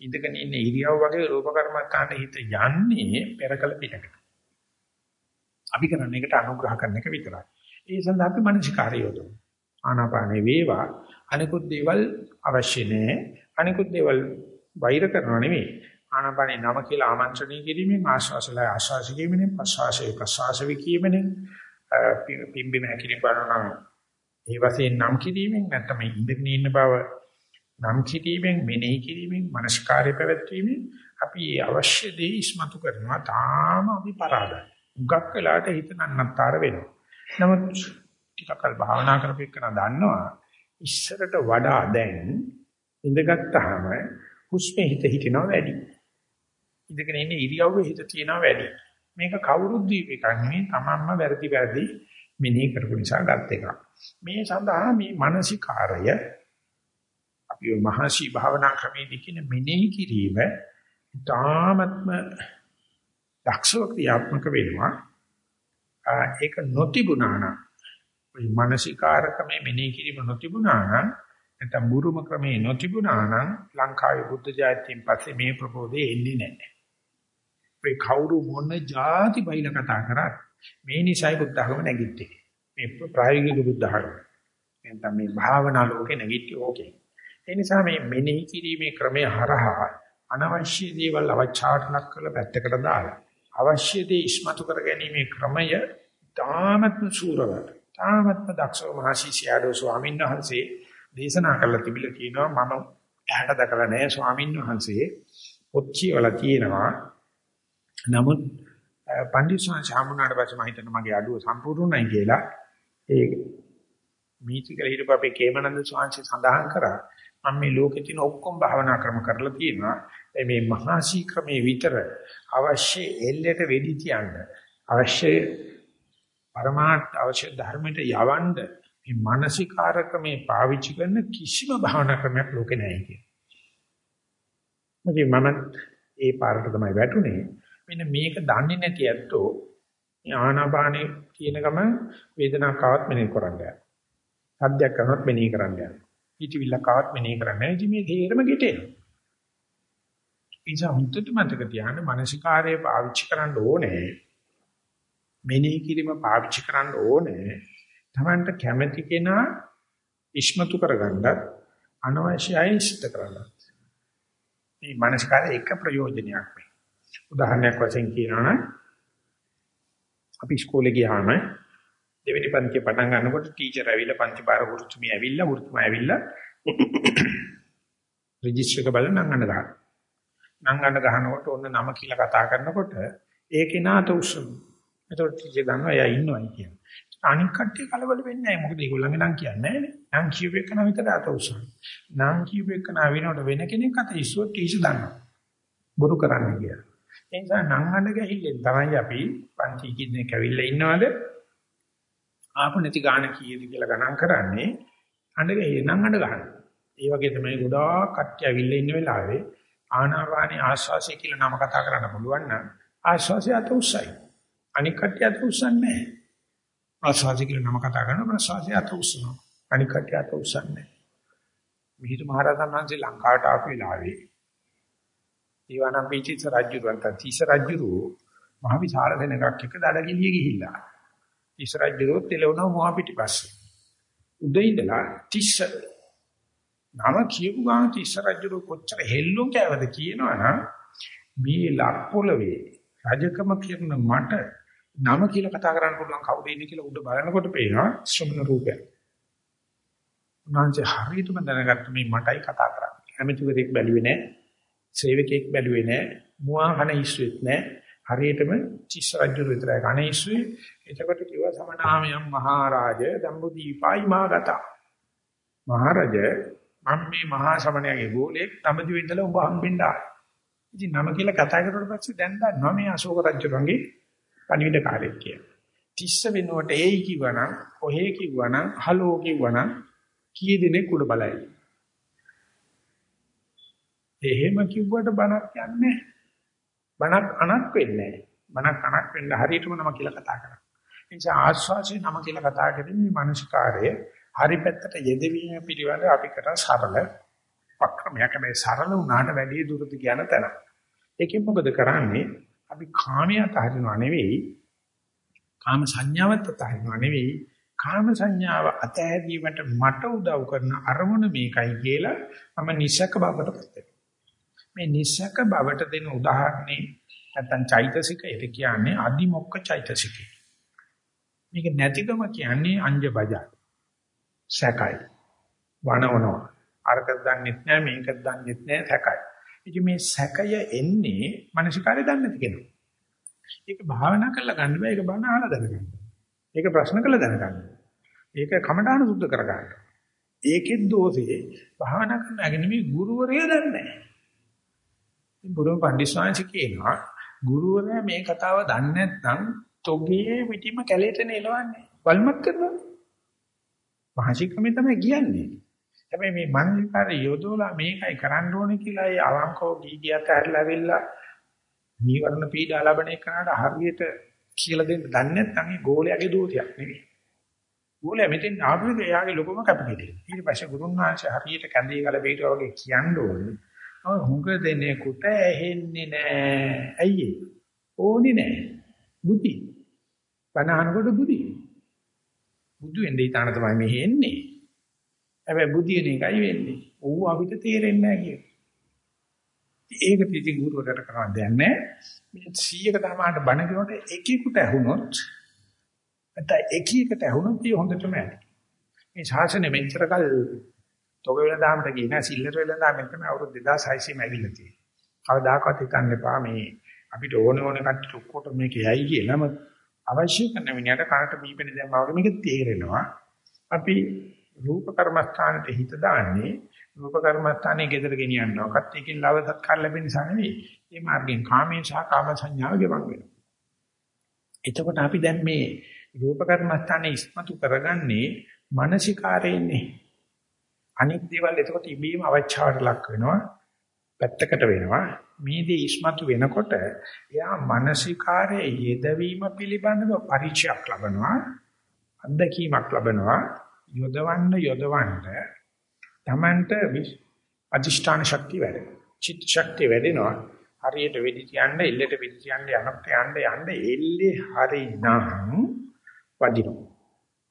ඉඳගෙන ඉන්න ඉරියව් වගේ රූප කර්මස්ථානට හිත යන්නේ පෙරකල පිටකට. අපි කරන්නේ ඒකට අනුග්‍රහ කරන එක විතරයි. ඒ සඳහා අපි මනසිකාරය යොදමු. ආනාපානේ වේවා අනිකුත් දේවල් අවශ්‍ය නැහැ. අනිකුත් දේවල් වෛර කරනව නෙමෙයි. ආනාපානේ නම කියලා ආමන්ත්‍රණය කිරීමෙන් ආශ්වාසලයි ආශ්වාස කිරීමෙන් ප්‍රශ්වාසයේ ප්‍රශ්වාස විකීමෙන් පිම්බිම හැකිලින් බලනවා ඒ වශයෙන් නම් කිරීමෙන් නැත්නම් ඉඳගෙන ඉන්න බව නම් කිරීමෙන් මෙනෙහි කිරීමෙන් මනස්කාරය පැවැත්වීමෙන් අපි අවශ්‍ය දේ ඉස්මතු කරනවා තාම අපි පරාදයි. උගක් වෙලාට හිත නන්නත්තර වෙනවා. නමුත් ටිකක් කල් භාවනා කරපෙන්න දන්නවා ඉස්සරට වඩා දැන් ඉඳගත්තාම හුස්මේ හිත හිටිනවා වැඩි. ඉඳගෙන ඉන්නේ ඉරියව්වේ හිත තියනවා වැඩි. මේක කවුරුත් දීප එකක් නෙමෙයි තමන්ම වැරදි වැරදි මෙනෙහි කරපු නිසා ගත් එකක්. මේ සඳහා මේ මානසිකාරය අපි මහසි භාවනා ක්‍රමයේදී කියන මෙනෙහි කිරීම තාමත්ම දක්ෂව ක්‍රියාත්මක වෙනවා. ඒක නොතිබුණා නම් ওই මානසිකාරකමේ මෙනෙහි කිරීම නොතිබුණා නම් නැත්නම් බුරුම ක්‍රමේ නොතිබුණා නම් ලංකාවේ බුද්ධ ජයන්තියෙන් පස්සේ මේ ප්‍රබෝධය එන්නේ නැහැ. ඒ කවුරු මොන જાති බයිල කතා කරත් මේ නිසයි බුද්ධ ධර්ම නැගිට්ටේ. මේ ප්‍රායෝගික බුද්ධ ධර්ම. නැත්නම් මේ භාවනා ලෝකේ නැගිට්ටේ ඕකේ. ඒ නිසා මේ මෙනෙහි කිරීමේ ක්‍රමය හරහා අනවශ්‍ය දේවල් අවචාරණ ලක් කරලා පැත්තකට දාලා අවශ්‍ය දේ ඉස්මතු කර ගැනීමේ ක්‍රමය තාමත්ම සූරව තාමත්ම දක්ෂව මහසිසියාඩෝ ස්වාමීන් වහන්සේ දේශනා කළා තිබිලා කියනවා මම ඇහැට දැකලා නැහැ ස්වාමීන් වහන්සේ. ඔච්චි වල තියෙනවා. නමුත් පණ්ඩිත සාමුණාට පස්සේ මම හිතනවා මගේ අඩුව සම්පූර්ණයි කියලා. ඒ මීතිකල හිටපු අපේ කේමනන්ද ස්වාමීන් සඳහන් කරා. මම මේ ලෝකේ තියෙන ඔක්කොම භාවනා ක්‍රම කරලා තියෙනවා. මේ මහාශී ක්‍රමේ විතර අවශ්‍ය එල්ලයට වෙඩි තියන්න අවශ්‍ය පරමාර්ථ අවශ්‍ය ධර්මයට යවන්න මේ මානසිකාර ක්‍රමේ පාවිච්චි කරන කිසිම භාවනා ක්‍රමයක් ලෝකේ නැහැ කියන්නේ. මම ඒ පාරට තමයි වැටුනේ. මෙන්න මේක දන්නේ නැති ඇත්තෝ ආනාපානේ කියන ගම වේදනාවක් ආවත් මෙනෙහි කරන්න යනවා. සද්දයක් කරනවත් මෙනෙහි කරන්න යනවා. හිතවිල්ලක් ආවත් මෙනෙහි කරන්න යනවා. ඉතින් මේ තේරම ගෙටෙනවා. නිසා හුදුට මතක තියාගන්න මානසිකාරය පාවිච්චි කරන්න ඕනේ. මෙනෙහි කිරීම පාවිච්චි කරන්න ඕනේ. Tamanට කැමැති කෙනා ඉස්මතු කරගන්නත් අනවශ්‍යයි ඉෂ්ට කරගන්නත්. මේ මානසිකාරය එක ප්‍රයෝජනයක් මේ. උදාහරණයක් වශයෙන් කියනවා නම් අපි ඉස්කෝලේ ගියාම දෙවෙනි පන්තිය පටන් ගන්නකොට ටීචර් ඇවිල්ලා පන්ති බාර වෘතුමිය ඇවිල්ලා වෘතුම ඇවිල්ලා රෙජිස්ටර් එක බලන්න නංගන්න ගන්නවා. නංගන්න ගහනකොට ඔන්න නම කියලා කතා කරනකොට ඒකේ නාත උස්සන. එතකොට ටීචර් දන්නවා එයා ඉන්නවයි කියන්නේ. අනික් කට්ටිය කලබල වෙන්නේ නැහැ. මොකද ඒගොල්ලන්ගේ නම් කියන්නේ නැහැ නේ. නම් කියූප එක නම් විතර අත උස්සන. නම් කියූප එක නා වෙනකොට වෙන කෙනෙක් අත ඉස්සුව ටීචර් දන්නවා. බොරු කරන්නේ කියලා. ඒ නිසා නංගන්න ගහිල්ලෙන් තමයි අපි පන්ති කිද්දේ කැවිල්ලා ඉන්නවද? ආපු නැති ගාන කීයද කියලා ගණන් කරන්නේ. අඬ ගහේ නම් අඬ ගහනවා. ඒ වගේ තමයි ගොඩාක් කට්ටිය ඇවිල්ලා ඉන්න වෙලාවේ ආනාපානී ආශ්වාසය කියලා නම කතා කරන්න පුළුවන් නම් ආශ්වාසය අත උස්සයි. අනික් කට්ටිය අත උස්සන්නේ නැහැ. ආශ්වාසය කියලා නම කතා කරන ප්‍රශ්වාසය අත උස්සනවා. අනික් කට්ටිය අත උස්සන්නේ නැහැ. මිහිඳු මහරහතන් වහන්සේ ලංකාවට ආපු වෙලාවේ ඊවනම් පිටිස රජුරන්ට තිස රජුරු මහ විශාල දෙනකක් එක දඩගිලිය ගිහිල්ලා. තිස රජුරු තෙලවනවා මහ පිටිපස්සේ. උදේ ඉඳලා තිස්ස නම කියපු ගාන තිස්ස රජුරු කොච්චර හෙල්ලුම් කෑවද කියනවනම් මේ ලක් පොළවේ රජකම කියන මට නම කියලා කතා කරන්න පුළුවන් කවුද ඉන්නේ කියලා උඩ බලනකොට පේනවා ශ්‍රමණ රූපය. උන්වහන්සේ හරියටම දැනගත්ත මේ මටයි කතා කරන්නේ. හැමතිවරෙක් බැලුවේ නැහැ. සේවකෙක් බැලුවේ නැහැ. මුවා කන ඉස්සුවෙත් නැහැ. හරියටම චිස්ස රජු විතරයි කන ඉස්සුවේ. එතකොට කිව්වා සමනාමයන් මහරජ දම්බුදීපයි මාගත. මහරජ මම මේ මහා ශ්‍රමණයාගේ ගෝලෙක් තමදි වෙන්නලා උඹ හම්බෙන්න ආවා. ඉතින් නම කියලා කතා කරුවට පස්සේ දැන් දන්නවා මේ අශෝක රජුගේ පණිවිඩ කාර්යයක් කියලා. තිස්ස වෙනුවට ඒයි කිව්වනම්, ඔහේ කිව්වනම්, හලෝ කිව්වනම් කී දෙනෙක් උඩ බලයි. එහෙම කිව්වට බණක් යන්නේ බණක් අනක් වෙන්නේ බණක් අනක් වෙන්න හරියටම නම කියලා කතා කරා. ඒ නිසා ආස්වාසිය නම කියලා කතා කරන්නේ මේ මානසිකාරය හරි පැත්තට යෙදවීම පිළිවෙල අපි කරන සරල පක්‍රමයක්. මේ සරල උනාට වැඩි දුරට යන තැන. ඒකෙන් මොකද කරන්නේ? අපි කාමයට හරිනව නෙවෙයි කාම සංඥාවත් අතහරිනව නෙවෙයි කාම සංඥාව අතහැරීමට මට උදව් කරන අරමුණ මේකයි කියලා මම නිසක බවටපත් මේ නිසක බවට දෙන උදාහරණේ නැත්නම් චෛතසිකයට කියන්නේ අදිමොක්ක චෛතසිකය. මේක නැතිකම කියන්නේ අංජ බජා. සැකයි. වනවනවා. අරක දන්නෙත් නැහැ මේක දන්නෙත් නැහැ සැකයි. ඉතින් මේ සැකය එන්නේ මානසිකාරය දන්නේ නැති කෙනා. ඒක භාවනා කරලා ගන්න බෑ. ඒක බණ අහලා දැනගන්න. ඒක ප්‍රශ්න කරලා දැනගන්න. ඒක කමඨාන සුද්ධ කරගන්න. ඒකෙත් දෝෂේ භාවනා කරන නෙමෙයි ගුරුවරයා දන්නේ නැහැ. බුදුන් පඬිස්වාංශ කියනවා ගුරුවරයා මේ කතාව දන්නේ නැත්නම් තොගේ පිටිම කැලේට නෙලවන්නේ. වල්මත් කරනවා. මහසිකමේ තමයි කියන්නේ. හැබැයි මේ මනසිකාර යොදවලා මේකයි කරන්න ඕනේ කියලා ඒ අවංකව ගීගියත් ඇරලා ඇවිල්ලා නීවරණ පීඩා ලබන එකට හරියට කියලා දෙන්න දන්නේ නැත්නම් ඒ ගෝලයාගේ දෝෂයක් නෙවෙයි. ගෝලයා මෙතෙන් ආපු එක එයාගේ ලොකම කැපකිරීම. ඊට පස්සේ ගුරුන් වහන්සේ හරියට කැඳේ ගල බේට වගේ කියන්න ඕනේ. ඔය හුඟ දෙනෙකුට ඇහෙන්නේ නැහැ. ඇයි ඒ? ඕනේ නැහැ. බුද්ධි. බනහනකොට බුද්ධි. බුදු වෙන්නේ ඊටාන තමයි මෙහෙ එන්නේ. හැබැයි බුද්ධියන එකයි වෙන්නේ. ඌ අපිට තේරෙන්නේ නැහැ කියලා. ඒක පිටින් ගුරුවරට කරන්න දෙයක් නැහැ. මේ 100ක තමයිට බණ කියනකොට එකෙකුට ඇහුනොත් නැත්නම් එකෙකුට ඇහුනොත් ඒ හොඳටම ඇති. මේ ශාසනය මෙච්චර කල් තොග වෙලා දාමට ගියේ නෑ සිල්ලර වෙලා දාමෙන් තමයි අවුරුදු 2600 මැවිලා තියෙන්නේ. කවදාකවත් හිතන්න එපා මේ අපිට ඕන ඕන කට්ටිය ඔක්කොට මේක යයි කියලාම අවශ්‍ය කරන මිනිහට කනට බීපෙන දැම්මා වගේ මේක තේරෙනවා. අපි රූප කර්මස්ථානට හිත දාන්නේ රූප කර්මස්ථානේ ගෙදර ගෙනියනවා. කත් එකකින් ලාභ සත්කාර ලැබෙන නිසා නෙවෙයි. මේ මාර්ගයෙන් කාමයේ සහ කාම සංඥාව ගෙවන් වෙනවා. එතකොට අපි දැන් මේ රූප කර්මස්ථානේ ඉස්මතු කරගන්නේ මානසිකාරයෙන්නේ. අනිත් දේවල් එතකොට ඉබේම අවචාවට ලක් වෙනවා. පැත්තකට වෙනවා. මේ දේ ඉස්මතු වෙනකොට එයා මානසිකාරයේ යෙදවීම පිළිබඳව පරිචයක් ලබනවා. අත්දැකීමක් ලබනවා. යොදවන්න යොදවන්න තමන්ට අධිෂ්ඨාන ශක්තිය වැඩෙනවා. චිත්ත ශක්තිය වැඩෙනවා. හරියට වෙඩි තියන්න, එල්ලේට වෙඩි තියන්න යනකොට යන්න යන්න එල්ලේ හරිනම් වදිනවා.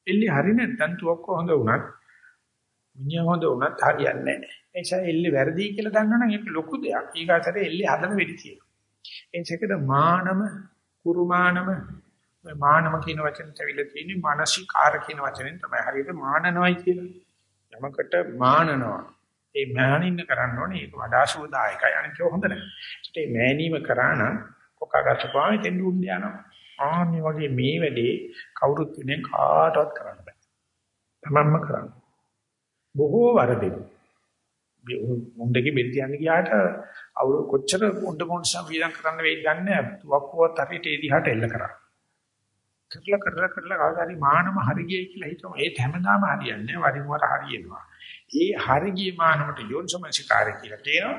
එල්ලේ හරි නැත්නම් තුවක්ක හොඳ වුණත්, මිනිහ හොඳ වුණත් හරියන්නේ නැහැ. ඒ නිසා එල්ලේ වැරදි කියලා දන්නවනම් ඒක ලොකු දෙයක්. ඊගාතට එල්ලේ හදන වෙඩි තියෙනවා. එනිසේකද මානම, කුරුමානම මානම කියන වචනේ තවිල තියෙන්නේ මානසිකාර කියන වචනෙන් තමයි හරියට මානනවයි කියලා. යමකට මානනවා. ඒ මෑණින්න කරන්න ඕනේ ඒක වඩා සුවදායකයි. අනිත් ඒක හොඳ නැහැ. ඒ මෑණීම කරා නම් කොකාගත පාවෙ දෙන්න උන්න යනවා. ආන්නේ වගේ මේ වැඩේ කවුරුත් වෙන්නේ කාටවත් කරන්න බෑ. තමන්ම කරන්න. බොහෝ වරදින. මුණ්ඩගේ බෙල් තියන්න ගියාට අවුරු කොච්චර මුණ්ඩ මොන්සා වීදම් කරන්න වෙයිද දන්නේ නැහැ. වක්කුවත් හරියට ඒ දිහාට එල්ල කරා. කරලා කරලා කරලා කවදාරි මානම හරි ගියයි කියලා හිතමු. ඒත් හැමදාම හරියන්නේ වරින් වර හරියනවා. ඒ හරි ගිය මානමට යෝනිසමනසිකාරය කියලා කියනවා.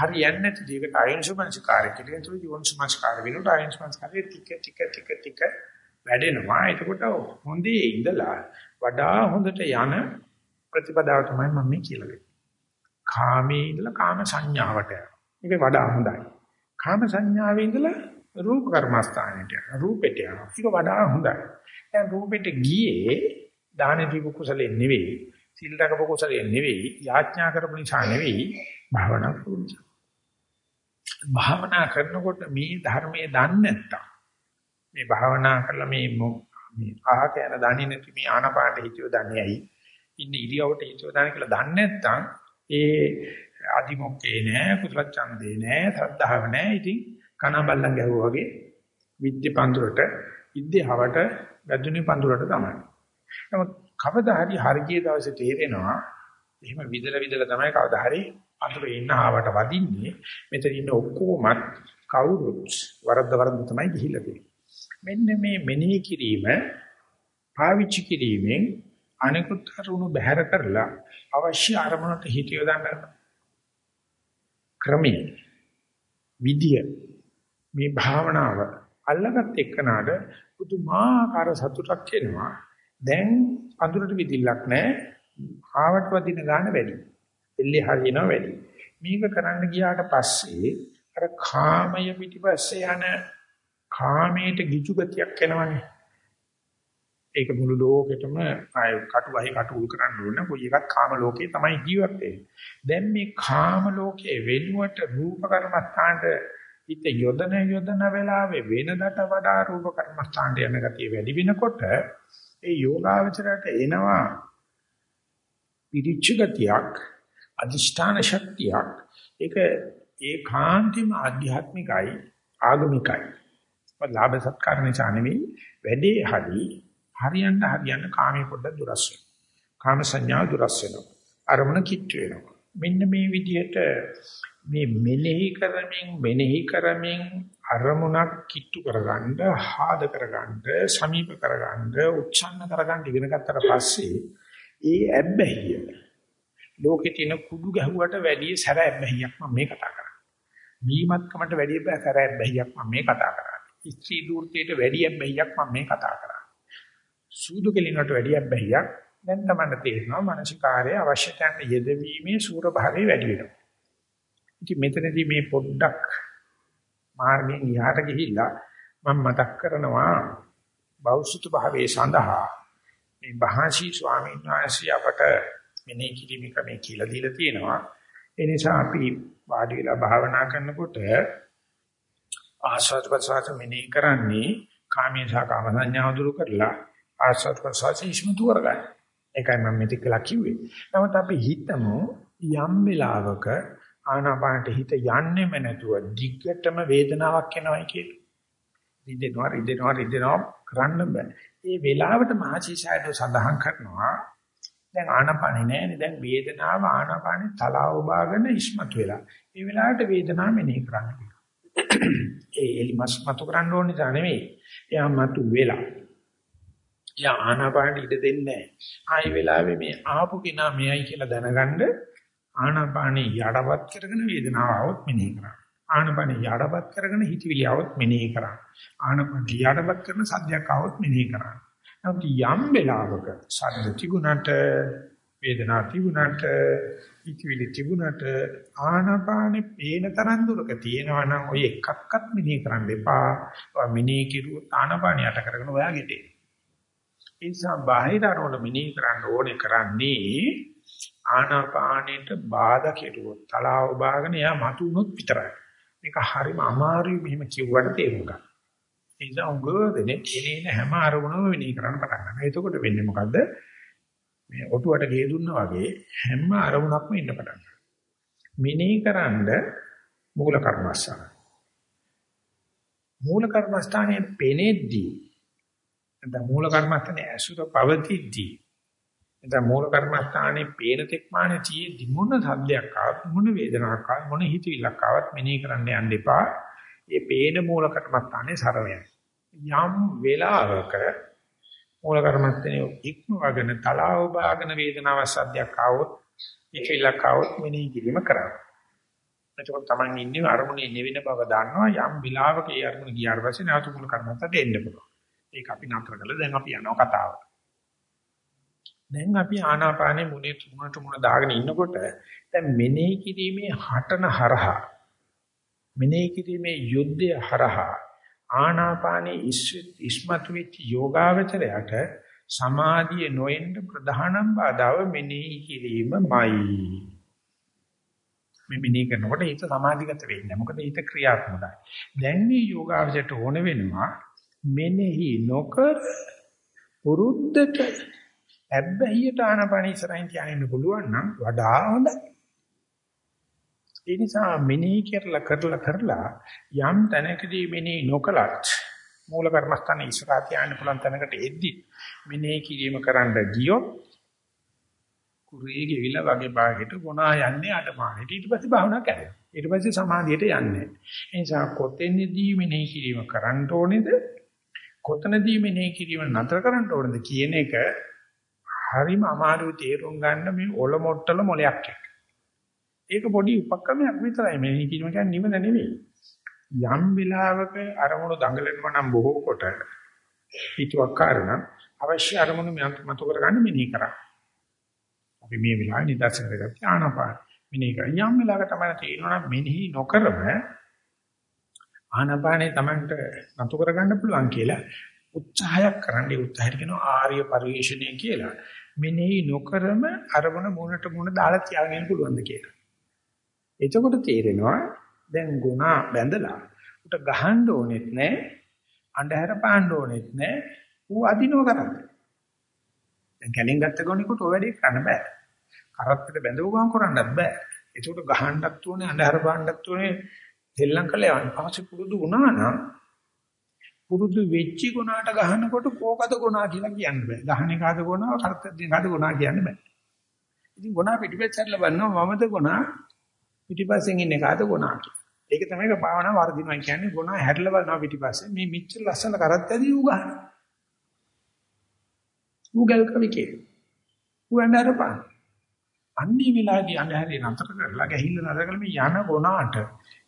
හරියන්නේ නැති දෙයකට අයෝනිසමනසිකාරය කියලා කියනවා. යෝනිසමනසිකාරය වෙනකොට අයෝනිසමනසිකාරය ටික ටික ටික ටික වැඩෙනවා. එතකොට හොඳේ ඉඳලා වඩා හොඳට යන ප්‍රතිපදාව තමයි මම මේ කියලා දෙන්නේ. කාමයේ ඉඳලා කාම සංඥාවට යනවා. මේක වඩා හොඳයි. කාම සංඥාවේ ඉඳලා රූප කර්මස්ථානෙට යනවා. රූපෙට යනවා. ඒක වඩා හොඳයි. දැන් රූපෙට ගියේ දාන දීප කුසලෙ නෙවෙයි, සීල් රැකප කුසලෙ නෙවෙයි, යාඥා කරපු නිසා නෙවෙයි, භාවනා කරපු නිසා. භාවනා කරනකොට මේ ධර්මයේ දන්නේ නැත්තම් මේ භාවනා කරලා මේ මේ අහක යන දන්නේ නැති මේ ආනපානට හිතියෝ දන්නේ ඇයි? ඉන්න ඉරියවට හිතියෝ දන්නේ කියලා දන්නේ නැත්තම් ඒ අදිමොක්කේ නෑ, කුසල ඡන්දේ නෑ, ශ්‍රද්ධාව නෑ. ඉතින් කන බල්ලන් ගැහුවා වගේ විද්‍ය පඳුරට විද්‍යාවට වැදුනේ පඳුරට තමයි. නමුත් කවදා හරි හරිය දවසේ තේරෙනවා එහෙම විදලා විදලා තමයි කවදා හරි අඳුරේ ඉන්න ආවට වදින්නේ මෙතන ඉන්න ඔක්කොමත් කවුරුත් වරද්ද වරද්ද තමයි ගිහිල්ලා තියෙන්නේ. මෙන්න මේ මෙනෙහි කිරීම පාවිච්චි කිරීමෙන් අනිකුත් කරුණු බැහැර කරලා අවශ්‍ය අරමුණට හිත යොදන්න ක්‍රමී විදිය මේ භාවනාව අල්ලගත් එක්කනට පුදුමාකාර සතුටක් එනවා. දැන් අඳුරට විදිල්ලක් නැහැ. ආවට වදින ගන්න වැඩි. එල්ලේ හරියනවා වැඩි. මේක කරන්න ගියාට පස්සේ අර කාමය පිටිපස්සේ යන කාමයට ගිජු ගතියක් එනවනේ. ඒක මුළු ලෝකෙටම ආය කටු වහි කටු උල් කරන්න ඕන කොයි එකක් කාම ලෝකේ තමයි ජීවත් වෙන්නේ. දැන් මේ කාම ලෝකයේ වෙනුවට රූප කර්මස්ථානට හිත යොදන යොදන වෙලාවේ වෙනදට වඩා රූප කර්මස්ථානට යන ගතිය වැඩි වෙනකොට ඒ යෝගාවචරයට එනවා පිරිච්ච ගතියක් අදිෂ්ඨාන ශක්තියක්. ඒක ඒකාන්තම ආධ්‍යාත්මිකයි ආගමිකයි. ලාභ සත්කාර නිසා නෙවෙයි වැඩේ හරි හරියන්න හරියන්න කාමයේ පොඩ්ඩක් දුරස් වෙනවා. කාම සංඥා දුරස් වෙනවා. අරමුණ කිට් වෙනවා. මෙන්න මේ විදිහට මේ මෙනෙහි කරමින් මෙනෙහි කරමින් අරමුණක් කිට්ටු කරගන්න, ආද කරගන්න, සමීප කරගන්න, උච්ඡන්න කරගන්න ඉගෙන ගත්තට පස්සේ ඒ ඇබ්බැහිය ලෝකේ තියෙන කුඩු ගැහුවට වැඩිය සැර ඇබ්බැහියක් මම මේ කතා කරන්නේ. බීමත්කමට වැඩිය සැර ඇබ්බැහියක් මම මේ කතා කරන්නේ. ස්ත්‍රී දූර්තයට වැඩිය ඇබ්බැහියක් මම මේ කතා කරන්නේ. සූදු කෙලිනට වැඩිය ඇබ්බැහියක් දැන් තමයි තේරෙනවා මානසිකාර්යය අවශ්‍ය තැන යෙදවීමේ සූර භාවය වැඩි වෙනවා. ඉතින් මෙතනදී මේ පොඩ්ඩක් මාර්ගයෙන් ඉහාට ගිහිල්ලා මම මතක් කරනවා බෞසුත භාවයේ සඳහා මේ බහාශී ස්වාමීන් වහන්සේ අපට මෙනෙහි කිරීම ක්‍රමයේ කියලා දීලා තියෙනවා. ඒ නිසා අපි වාඩි වෙලා භාවනා කරනකොට ආස්වාද ප්‍රසආස මෙනෙහි කරන්නේ කාමී සහ කාම සංඥා දුරු කරලා ආස්වාද ප්‍රසආස ඉස්මතු කරගන්න. ඒකයි මම මෙතෙක් කළා කිව්වේ. නමුත් අපි හිතමු යම් වෙලාවක ආනාපානට හිත යන්නේම නැතුව දිග්ගටම වේදනාවක් එනවයි කියලා. රිදෙනවා රිදෙනවා රිදෙනවා කරන්න බෑ. ඒ වෙලාවට මහචීසයද සඳහන් කරනවා දැන් ආනපානේ නෑනේ. දැන් වේදනාව ආනපානේ තලාව බාගෙන ඉස්මතු වෙලා. ඒ වෙලාවට වේදනාව මෙනෙහි කරන්න. ඒ එලි මස් මතු කරන්න ඕනේ තා නෙමෙයි. එයා මතු වෙලා. එයා ආනපානට ඉඩ දෙන්නේ නෑ. ආයි වෙලාවේ මේ ආපු කෙනා මෙයයි කියලා දැනගන්න ආනාපානේ යඩවත් කරගෙන වේදනාව આવොත් මෙනෙහි කරා. ආනාපානේ යඩවත් කරගෙන හිතවිලි આવොත් මෙනෙහි කරා. ආනාපානේ යඩවත් කරන සද්දයක් આવොත් මෙනෙහි කරා. නමුත් යම් වෙලාවක සද්ද තිබුණට වේදනා තිබුණට හිතවිලි තිබුණට ආනාපානේ පේන තරම් දුරක තියෙනවා නම් ඔය එකක්වත් මෙනෙහි කරන්න එපා. ඔය මෙනෙහි කිරුවොත් ආනාපානේ යට කරගෙන ඔයා ගෙටේ. ඒ නිසා බාහිර අරමුණ මෙනෙහි කරන්න ඕනේ කරන්නේ ආනාපානෙට බාධා කෙරුවොත් තලාව බාගෙන එයා මතු වුණොත් විතරයි. මේක හරිම අමාරුයි මෙහෙම කිව්වට තේරුම් ගන්න. ඒ නිසා උගදෙනේ එනේන හැම අරමුණම මෙනෙහි කරන්න පටන් ගන්නවා. එතකොට වෙන්නේ මොකද්ද? මේ ඔටුවට ගේ දුන්නා වගේ හැම අරමුණක්ම ඉන්න පටන් ගන්නවා. මෙනෙහි කරන්ඩ මූල කර්මස්ථාන. මූල කර්මස්ථානයේ පෙනෙද්දී නැත්නම් මූල කර්මස්ථානයේ ඇසුර පවතිද්දී නැත්නම් මූල කර්මස්ථානයේ පේන තෙක්මානේ තියෙද්දි මොන සද්දයක් ආවත් මොන වේදනාවක් ආවත් මොන හිතවිල්ලක් ආවත් මෙනෙහි කරන්න යන්න එපා. ඒ පේන මූල කර්මස්ථානයේ සරණයයි. යම් වෙලාවක මූල කර්මස්ථානයේ ඉක්මවගෙන තලාව බාගෙන වේදනාව සද්දයක් ආවොත් හිතවිල්ලක් ආවොත් මෙනෙහි කිරීම කරන්න. එතකොට Taman ඉන්නේ අරමුණේ නෙවෙන බව දන්නවා යම් වෙලාවක ඒ අරමුණ ගියාට පස්සේ නැවත මූල කර්මස්ථානට එන්න පුළුවන්. ඒක අපි නතර කළා දැන් අපි යනවා කතාවට. දැන් අපි ආනාපානේ මුනේ තුනට මුන දාගෙන ඉන්නකොට දැන් මෙනෙහි කිරීමේ හටන හරහා මෙනෙහි කිරීමේ යුද්ධය හරහා ආනාපානේ ඉස්මතු වෙච්ච යෝගාවචරයට සමාධිය නොෙන්න ප්‍රධානම් බාධාව මෙනෙහි කිරීමමයි. මේ මෙනෙහි කරනකොට හිත සමාධිගත වෙන්නේ. මොකද හිත ක්‍රියාත්මකයි. දැන් මේ යෝගාවචරයට ඕන වෙනවා මෙනෙහි නොකර පුරුද්දට හැබ්බැහියට ආනපන ඉස්සරහින් තියාගෙන පුළුවන් නම් වඩා හොඳයි. ඒ නිසා මෙනෙහි කරලා කරලා කරලා යම් තැනකදී මෙනෙහි නොකලත් මූල කර්මස්ථානේ ඉස්සරහ තියාගෙන පුළුවන් තැනකට එද්දි මෙනෙහි කිරීම කරන්න ගියොත් කුරේ ගෙවිලා වගේ භාගයට ගුණා යන්නේ අටමානෙට ඊට පස්සේ භාවනා කරනවා. ඊට පස්සේ සමාධියට යන්නේ. ඒ නිසා කොතෙන්දී මෙනෙහි කිරීම කරන්න ඕනේද? කොතනදී මෙනෙහි කිරීම නතර කරන්න ඕනද කියන එක හරිම අමාරුයි තේරුම් ගන්න මේ ඔල මොට්ටල මොලයක් එක්ක. ඒක පොඩි උපක්‍රමයක් විතරයි මෙනෙහි කිරීම කියන්නේ නිවන නෙවෙයි. යම් වෙලාවක අරමුණු දඟලනවා නම් බොහෝ කොට හිතුවක් කාරණ අවශ්‍ය අරමුණු මතු කරගන්න මෙනෙහි කරා. අපි මේ වෙලාවේ නිදර්ශන කරගත්ත ආනාපාන මෙනෙහි කරා. යම් වෙලාවක තමයි තේරෙනවා මෙනෙහි නොකරම ආනාපානේ Tamanට නතු කරගන්න පුළුවන් කියලා උත්සාහයක් කරන්නේ උත්සාහයට කියනවා ආර්ය පරිශ්‍රණය කියලා. මෙනෙහි නොකරම අරමුණ මුණට මුණ දාලා තියාගෙන පුළුවන්ද කියලා. එතකොට තේරෙනවා දැන් ගුණා බැඳලා උට ගහන්න ඕනෙත් නැහැ අන්ධහැර පාන්න ඕනෙත් නැහැ ඌ අදිනව කරන්නේ. දැන් කැලින් ගත්ත ගොනිකට ඔය වැඩේ කරන්න බෑ. කරත්තට බැඳව ගමන් කරන්නත් බෑ. ඒකට ගහන්නත් ඕනේ අන්ධහැර පාන්නත් ඕනේ දෙල්ලම් කළා යන පස්සේ පුරුදු වුණා නම් පුරුදු වෙච්චි ගුණාට ගහනකොට කෝකද ගුණා කියලා කියන්න බෑ. ගහන්නේ කාද ගුණා කරත්තෙන් කාද ගුණා කියන්න බෑ. ඉතින් ගුණා පිටිපස්සට ලබනවා මමද ගුණා පිටිපස්සෙන් ඉන්නේ කාද ගුණා කියලා. ඒක තමයි භාවනා වර්ධිනවා කියන්නේ ගුණා හැරලා බලනවා පිටිපස්සේ මේ මිච්ච ලස්සන කරත්තදී ඌ ගන්න. ඌ ගල් කවිකේ. ඌ අඬරපා. අන්නේ විලාදී අඬහැරේ නතර කරලා ගහිල්ල නතර කරලා මේ යන ගුණාට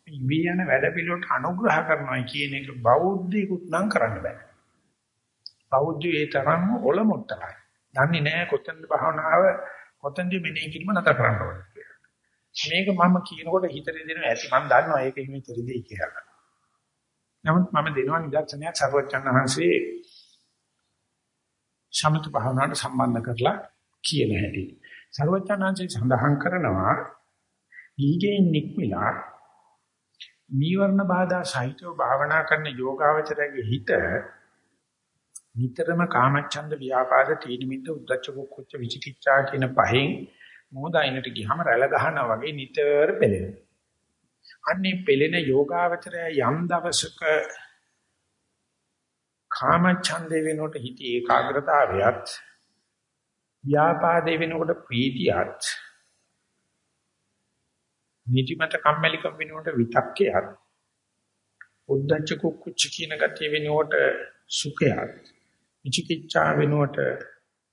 මේ යන වැඩ පිළිවෙලට අනුග්‍රහ කරනවා කියන එක බෞද්ධයෙකුත් නම් කරන්න බෑ. බෞද්ධයෝ ඒ තරම්ම ඔල මොට්ටලයි. දන්නේ නැහැ කොතනද භාවනාව කොතනද මෙනෙහි කිරීම නතර කරන්න ඕනේ කියලා. මේක මම කියනකොට හිතේ දෙනවා ඇති මම දන්නවා ඒක හිමි තෙරිදී කියලා. නමුත් මම දෙනවා නිදර්ශනයක් සර්වචන් වහන්සේ සමත භාවනාවට සම්බන්ධ කරලා කියන හැටි. සර්වචන් වහන්සේ සඳහන් කරනවා ඊගේ නික්මිලා නීවරණ බාධා සහිතව භාවනා කරන යෝගාවචරයේ හිත නිතරම කාමච්ඡන්ද ව්‍යාපාද තීනිමිද්ද උද්දච්ච කුච්ච විචිකිච්ඡා කියන පහෙන් මොහොතයිනට ගියම රැළ ගහනවා වගේ නිතර පෙළෙනවා. අන්නේ පෙළෙන යෝගාවචරය යම් දවසක කාමච්ඡන්දේ වෙනකොට හිත ඒකාග්‍රතාවයත් ව්‍යාපාදේ වෙනකොට ප්‍රීතියත් නිදිමත කම්මැලිකම් වෙනකොට විතක්කයත් උද්දච්ච කුක්කුච්ච කියන ගතිය වෙනකොට සුඛයත් විචිකිච්ඡා වෙනකොට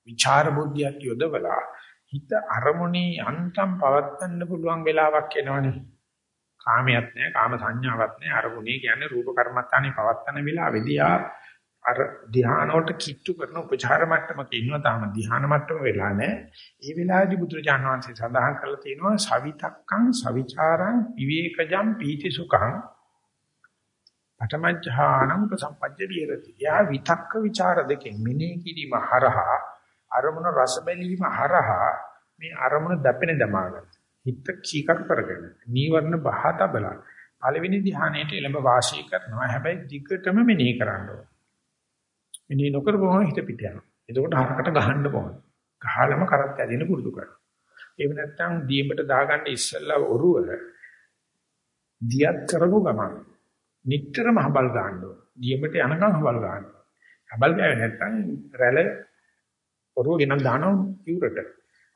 විචාර බුද්ධියක් යොදවලා හිත අරමුණේ අන්තම් පවත්වන්න පුළුවන් වෙලාවක් එනවනේ. කාමයක් නැහැ කාම සංඥාවක් නැහැ. අරමුණේ කියන්නේ රූප කර්මත්තානේ පවත්වන වෙලාවේදී ආ අර ධ්‍යානවලට කිට්ටු කරන උපචාර මට්ටමක ඉන්නවා තාම ධ්‍යාන මට්ටම වෙලා නැහැ. ඒ වෙලාවේදී බුදුරජාණන් වහන්සේ සඳහන් කරලා තියෙනවා සවිතක්කං සවිචාරං විවේකජම් පීතිසුඛං පඨමඥානං උපසම්පජ්ජ විහෙරති. යා විතක්ක ਵਿਚාර දෙකෙන් මෙනෙහි කිරීම හරහා අරමුණ රස බැලීම හරහා මේ අරමුණ දැපෙන දමාගන්න. හිත කීකරු කරගෙන නීවරණ බහත බලන පළවෙනි ධ්‍යානයේට එළඹ වාසී කරනවා. හැබැයි දිගටම මෙනෙහි කරන්න ඕන. මෙනෙහි නොකරපුවම හිත පිට යනවා. එතකොට හරකට ගහන්න ඕන. ගහලම කරත් ඇදින පුරුදු කරනවා. එහෙම නැත්නම් දීඹට දාගන්න ඉස්සෙල්ලා ඔරුව දියත් කරපු ගමන් නිටතරම හබල් ගන්න ඕන. දීඹට යනකම් හබල් ගන්න. හබල් ගෑවේ නැත්නම් රැළ ඔරුව ගෙනල් දානවා ඉවුරට.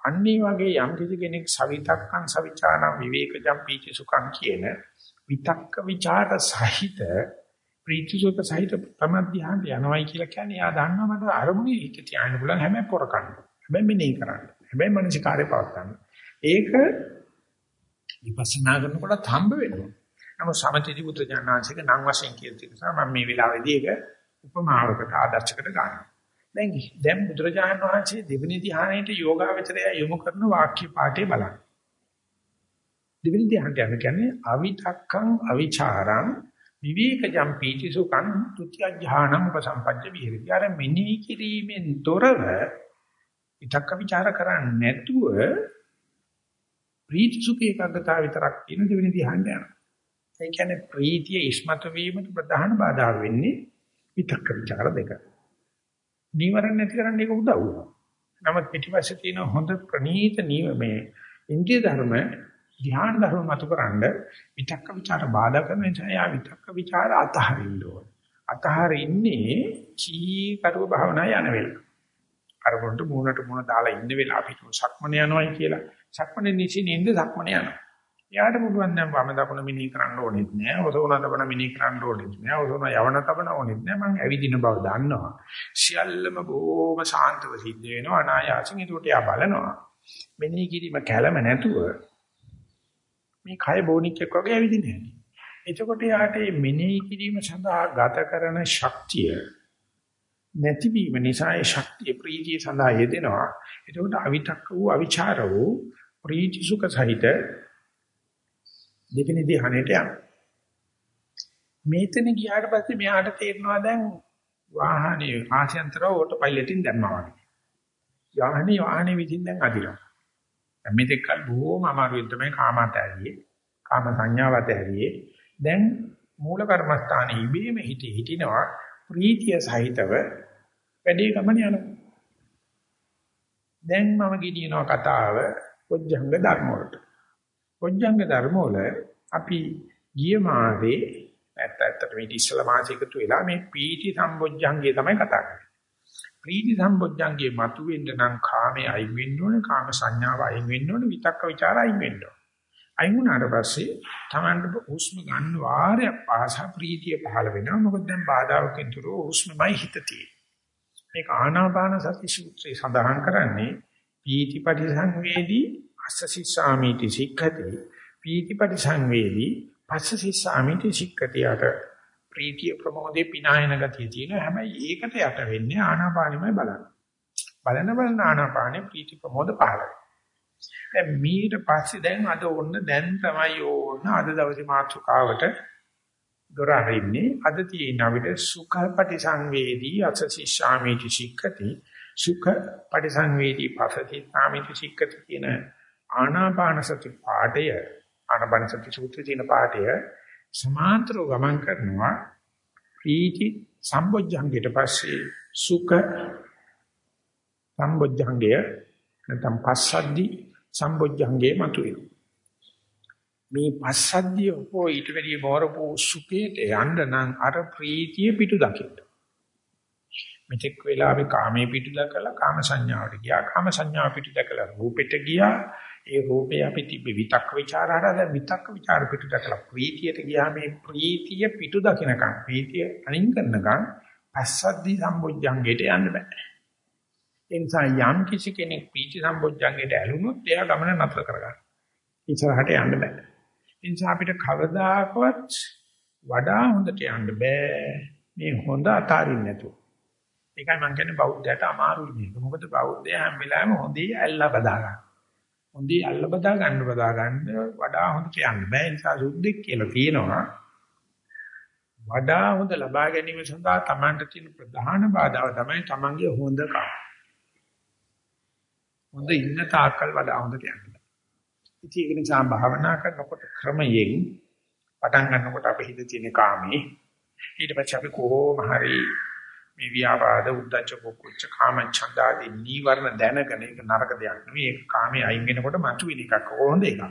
අන්නේ වගේ යම් කිසි කෙනෙක් සවිතක්කං සවිචාරං විවේකජම් පීචි සුඛං කියන විතක්ක ਵਿਚාර සහිත ප්‍රීතිසුඛ සහිත ප්‍රමධ්‍යාන්ත යනවයි කියලා කියන්නේ යා දන්නවා මට අරමුණේ හිත තියාගෙන පුළුවන් හැබැයි පොර කන්න. හැබැයි මෙනෙහි කරන්න. හැබැයි මනස කාර්ය පවත්වන්න. ඒක විපස්සනා කරනකොට හම්බ වෙනවා. නමුත් සමථදී පුත්‍ර ඥානාංශික නම් වශයෙන් කියන නිසා මම මේ වෙලාවේදී ඒක උපමාවකට ආදර්ශයකට ගන්නවා. දැන් දැන් බුදුරජාණන් වහන්සේ දෙවෙනි ධ්‍යානයේට යෝගාවචරය යොමු කරන වාක්‍ය පාඨය බලන්න. දෙවෙනි ධ්‍යානය කියන්නේ අවිතක්කං අවිචාරං විවේකජම් පීති සුඛං ဒ ුතිය ඥානං උපසම්පජ්ජ විහෙරති. අර මෙනෙහි කිරීමෙන් තොරව ඉතක්ක ਵਿਚාර කරන්නේ නැතුව ප්‍රීති සුඛ ඒකාග්‍රතාව විතරක් කියන දෙවෙනි ධ්‍යානය යනවා. ඒ කියන්නේ ප්‍රීතිය ඉස්මතු වීමට ප්‍රධාන බාධා වෙන්නේ විතක්ක ਵਿਚාර දෙක. නීවරණ නැති කරන්න ඒක උදව් වෙනවා. නමුත් පිටිපස්සේ තියෙන හොඳ ප්‍රණීත නීව මේ ඉන්ද්‍රිය ධර්ම ධ්‍යාන ධර්ම මතුකරනද විතක්ක ਵਿਚාර බාධා කරන නිසා යා විතක්ක ਵਿਚාර අතහරින්න ඕන. අතහරින්නේ කී කරුව භාවනා යන වෙලාව. අර පොරොන්ට මූණට මූණ දාලා ඉන්න වෙලාව අපි සක්මන යනවායි කියලා. සක්මනේ නිසින් ඉඳ සක්මන යනවා. එයාට පුළුවන් නම් වම දකුණ මිනී කරන්න ඕනෙත් නෑ. ඔසවන තබන මිනී කරන්න ඕනෙත් නෑ. ඔසවන යවන තබන ඕනෙත් නෑ. මං ඇවිදින බව දන්නවා. සියල්ලම බොහොම සාන්තව සිද්ධ වෙනවා. අනායාසින් ඒකට යා බලනවා. මිනී කිරීම කැළම නැතුව මේ කය බොනික්ෙක් වගේ ඇවිදින්නේ නැහැ. එතකොට යාට මේ මෙනෙහි කිරීම සඳහා ගත කරන ශක්තිය නැතිවීම නිසා ඒ ශක්තිය ප්‍රීතිය සඳහා යෙදෙනවා. එතකොට අවිතක්ක වූ අවිචාර වූ ප්‍රීති සුඛ සහිත දෙවෙනි ධ්‍යානෙට යනවා. මේතන ගියාට පස්සේ මෙයාට තේරෙනවා දැන් වාහනේ ආශයන්තරව ඕටෝ පයිලට්ින් දැම්මා වගේ. වාහනේ වාහනේ විදිහින් දැන් අදිනවා. මෙතෙක් කල බොහොම අමාරුවෙන් තමයි කාමත ඇරියේ. කාම සංඥාවත ඇරියේ. දැන් මූල කර්මස්ථානයේ ඉබේම හිතේ හිටිනවා ප්‍රීතිය සහිතව වැඩි ගමන යනවා. දැන් මම ගෙනියනවා කතාව පොඥංග ධර්ම වලට. පොඥංග ධර්ම වල අපි ගිය මාසේ නැත්නම් ඇත්තට මේ ඉස්සලා මාසෙකතු වෙලා මේ පීටි සම්බොජ්ජංගේ තමයි කතා කරන්නේ. ප්‍රීති සම්බොජ්ජංගේ මතුවෙන්න නම් කාමයේ අයින් වෙන්න ඕනේ, කාම සංඥාව අයින් වෙන්න ඕනේ, විතක්ක ਵਿਚාර අයින් වෙන්න ඕනේ. අයින් වුණාට පස්සේ Tamanට හුස්ම ගන්න වාරයක් පාසා ප්‍රීතිය පහළ වෙනවා. මොකද දැන් බාධාවකින් තුර හුස්මයි හිත මේක ආනාපාන සති සූත්‍රයේ සඳහන් කරන්නේ පීති පරිසංවේදී අස්සසිස්සාමීති සික්ඛති පීති පරිසංවේදී පස්සසිස්සාමීති සික්ඛති අට ප්‍රීතිය ප්‍රමෝදේ පිනායන ගතිය තියෙනවා. හැබැයි ඒකට යට වෙන්නේ ආනාපානෙමයි බලන්න. බලන බලන ආනාපානෙ ප්‍රීති ප්‍රමෝද පහළ දැන් මීට පස්සේ දැන් අද ඕන්න දැන් තමයි ඕන්න අද දවසේ මාතෘකාවට දොර අරින්නේ අද තියෙන අපිට සුඛ පටිසංවේදී අසසිෂාමීති සික්ඛති සුඛ පටිසංවේදී පසති සාමීති සික්ඛති කියන ආනාපාන සති පාඩය ආනාපාන සති සූත්‍රයේ තියෙන පාඩය සමාන්තරව ගමන් කරනවා ප්‍රීති සම්බොජ්ජංගයට පස්සේ සුඛ සම්බොජ්ජංගය නැත්නම් පස්සද්ධි සම්බොජ්ජංගේ මතුවේ මේ පස්සද්ධිය හෝ ඊට වැඩිය බවරපු සුඛයට යන්න නම් අර ප්‍රීතිය පිටු දකින්න මෙතෙක් වෙලා අපි කාමයේ පිටු දැකලා කාම සංඥාවට ගියා. කාම සංඥාව පිටු දැකලා රූපෙට ගියා. ඒ රූපේ අපි තිබ්බ විතක්ක ਵਿਚාර හරහා දැන් විතක්ක ਵਿਚාර පිටු දක්ලා ප්‍රීතියට ගියා මේ ප්‍රීතිය පිටු දකිනකම් ප්‍රීතිය අනින් කරනකම් පස්සද්දි සම්බොජ්ජංගයට යන්න බෑ. ඒ නිසා යම් කිසි කෙනෙක් ප්‍රීති සම්බොජ්ජංගයට ඇලුනොත් එයා ගමන නතර කරගන්න. ඉස්සරහට යන්න බෑ. ඒ නිසා අපිට කවදාකවත් වඩා හොඳට යන්න බෑ. මේ හොඳ අතාරින්න නැතුව. ඒකයි මම කියන්නේ බෞද්ධයට අමාරුයි මේක. මොකද බෞද්ධයා හැම වෙලාවෙම හොඳේ ඇල්ලා බදා ගන්න හොඳේ ඇල්ලා බදා ගන්න බදා ගන්න වඩා හොඳට යන්න බෑ. ඒ නිසා සුද්ධෙක් කියලා කියනවා. වඩා හොඳ ලබා ගැනීම සඳහා Tamanට තියෙන ප්‍රධාන බාධාව තමයි Tamanගේ හොඳකම. හොඳ ඉන්න තාක්කල් වඩා හොඳට යන්න. ඉතින් ඒක නිසා භාවනා කරනකොට ක්‍රමයෙන් පටන් ගන්නකොට අපි හිත තියෙන කාමේ ඊට පස්සේ අපි කොහොම හරි මේ ව්‍යාපාද උද්දච්ච කුච්ච කාමච්ඡන්ද ආදී නීවරණ දැනගෙන ඒක නරක දෙයක් නෙවෙයි. ඒක කාමයේ අයින් වෙනකොට මතුවෙන එකක් හොඳ එකක්